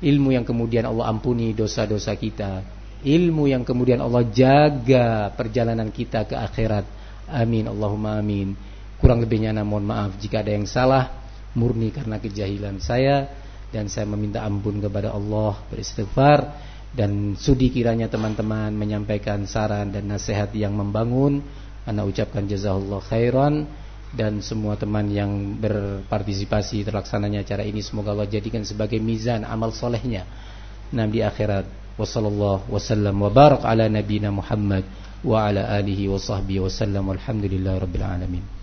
A: ilmu yang kemudian Allah ampuni dosa-dosa kita ilmu yang kemudian Allah jaga perjalanan kita ke akhirat. Amin. Allahumma amin kurang lebihnya mohon maaf jika ada yang salah murni karena kejahilan saya dan saya meminta ampun kepada Allah beristighfar dan sudi kiranya teman-teman menyampaikan saran dan nasihat yang membangun. Ana ucapkan jazakallah khairan dan semua teman yang berpartisipasi terlaksananya acara ini semoga Allah jadikan sebagai mizan amal solehnya. Nah di akhirat. Wasallallahu wasallam wa barak ala nabina Muhammad wa ala alihi wa sahbihi wasallam walhamdulillahi rabbil alamin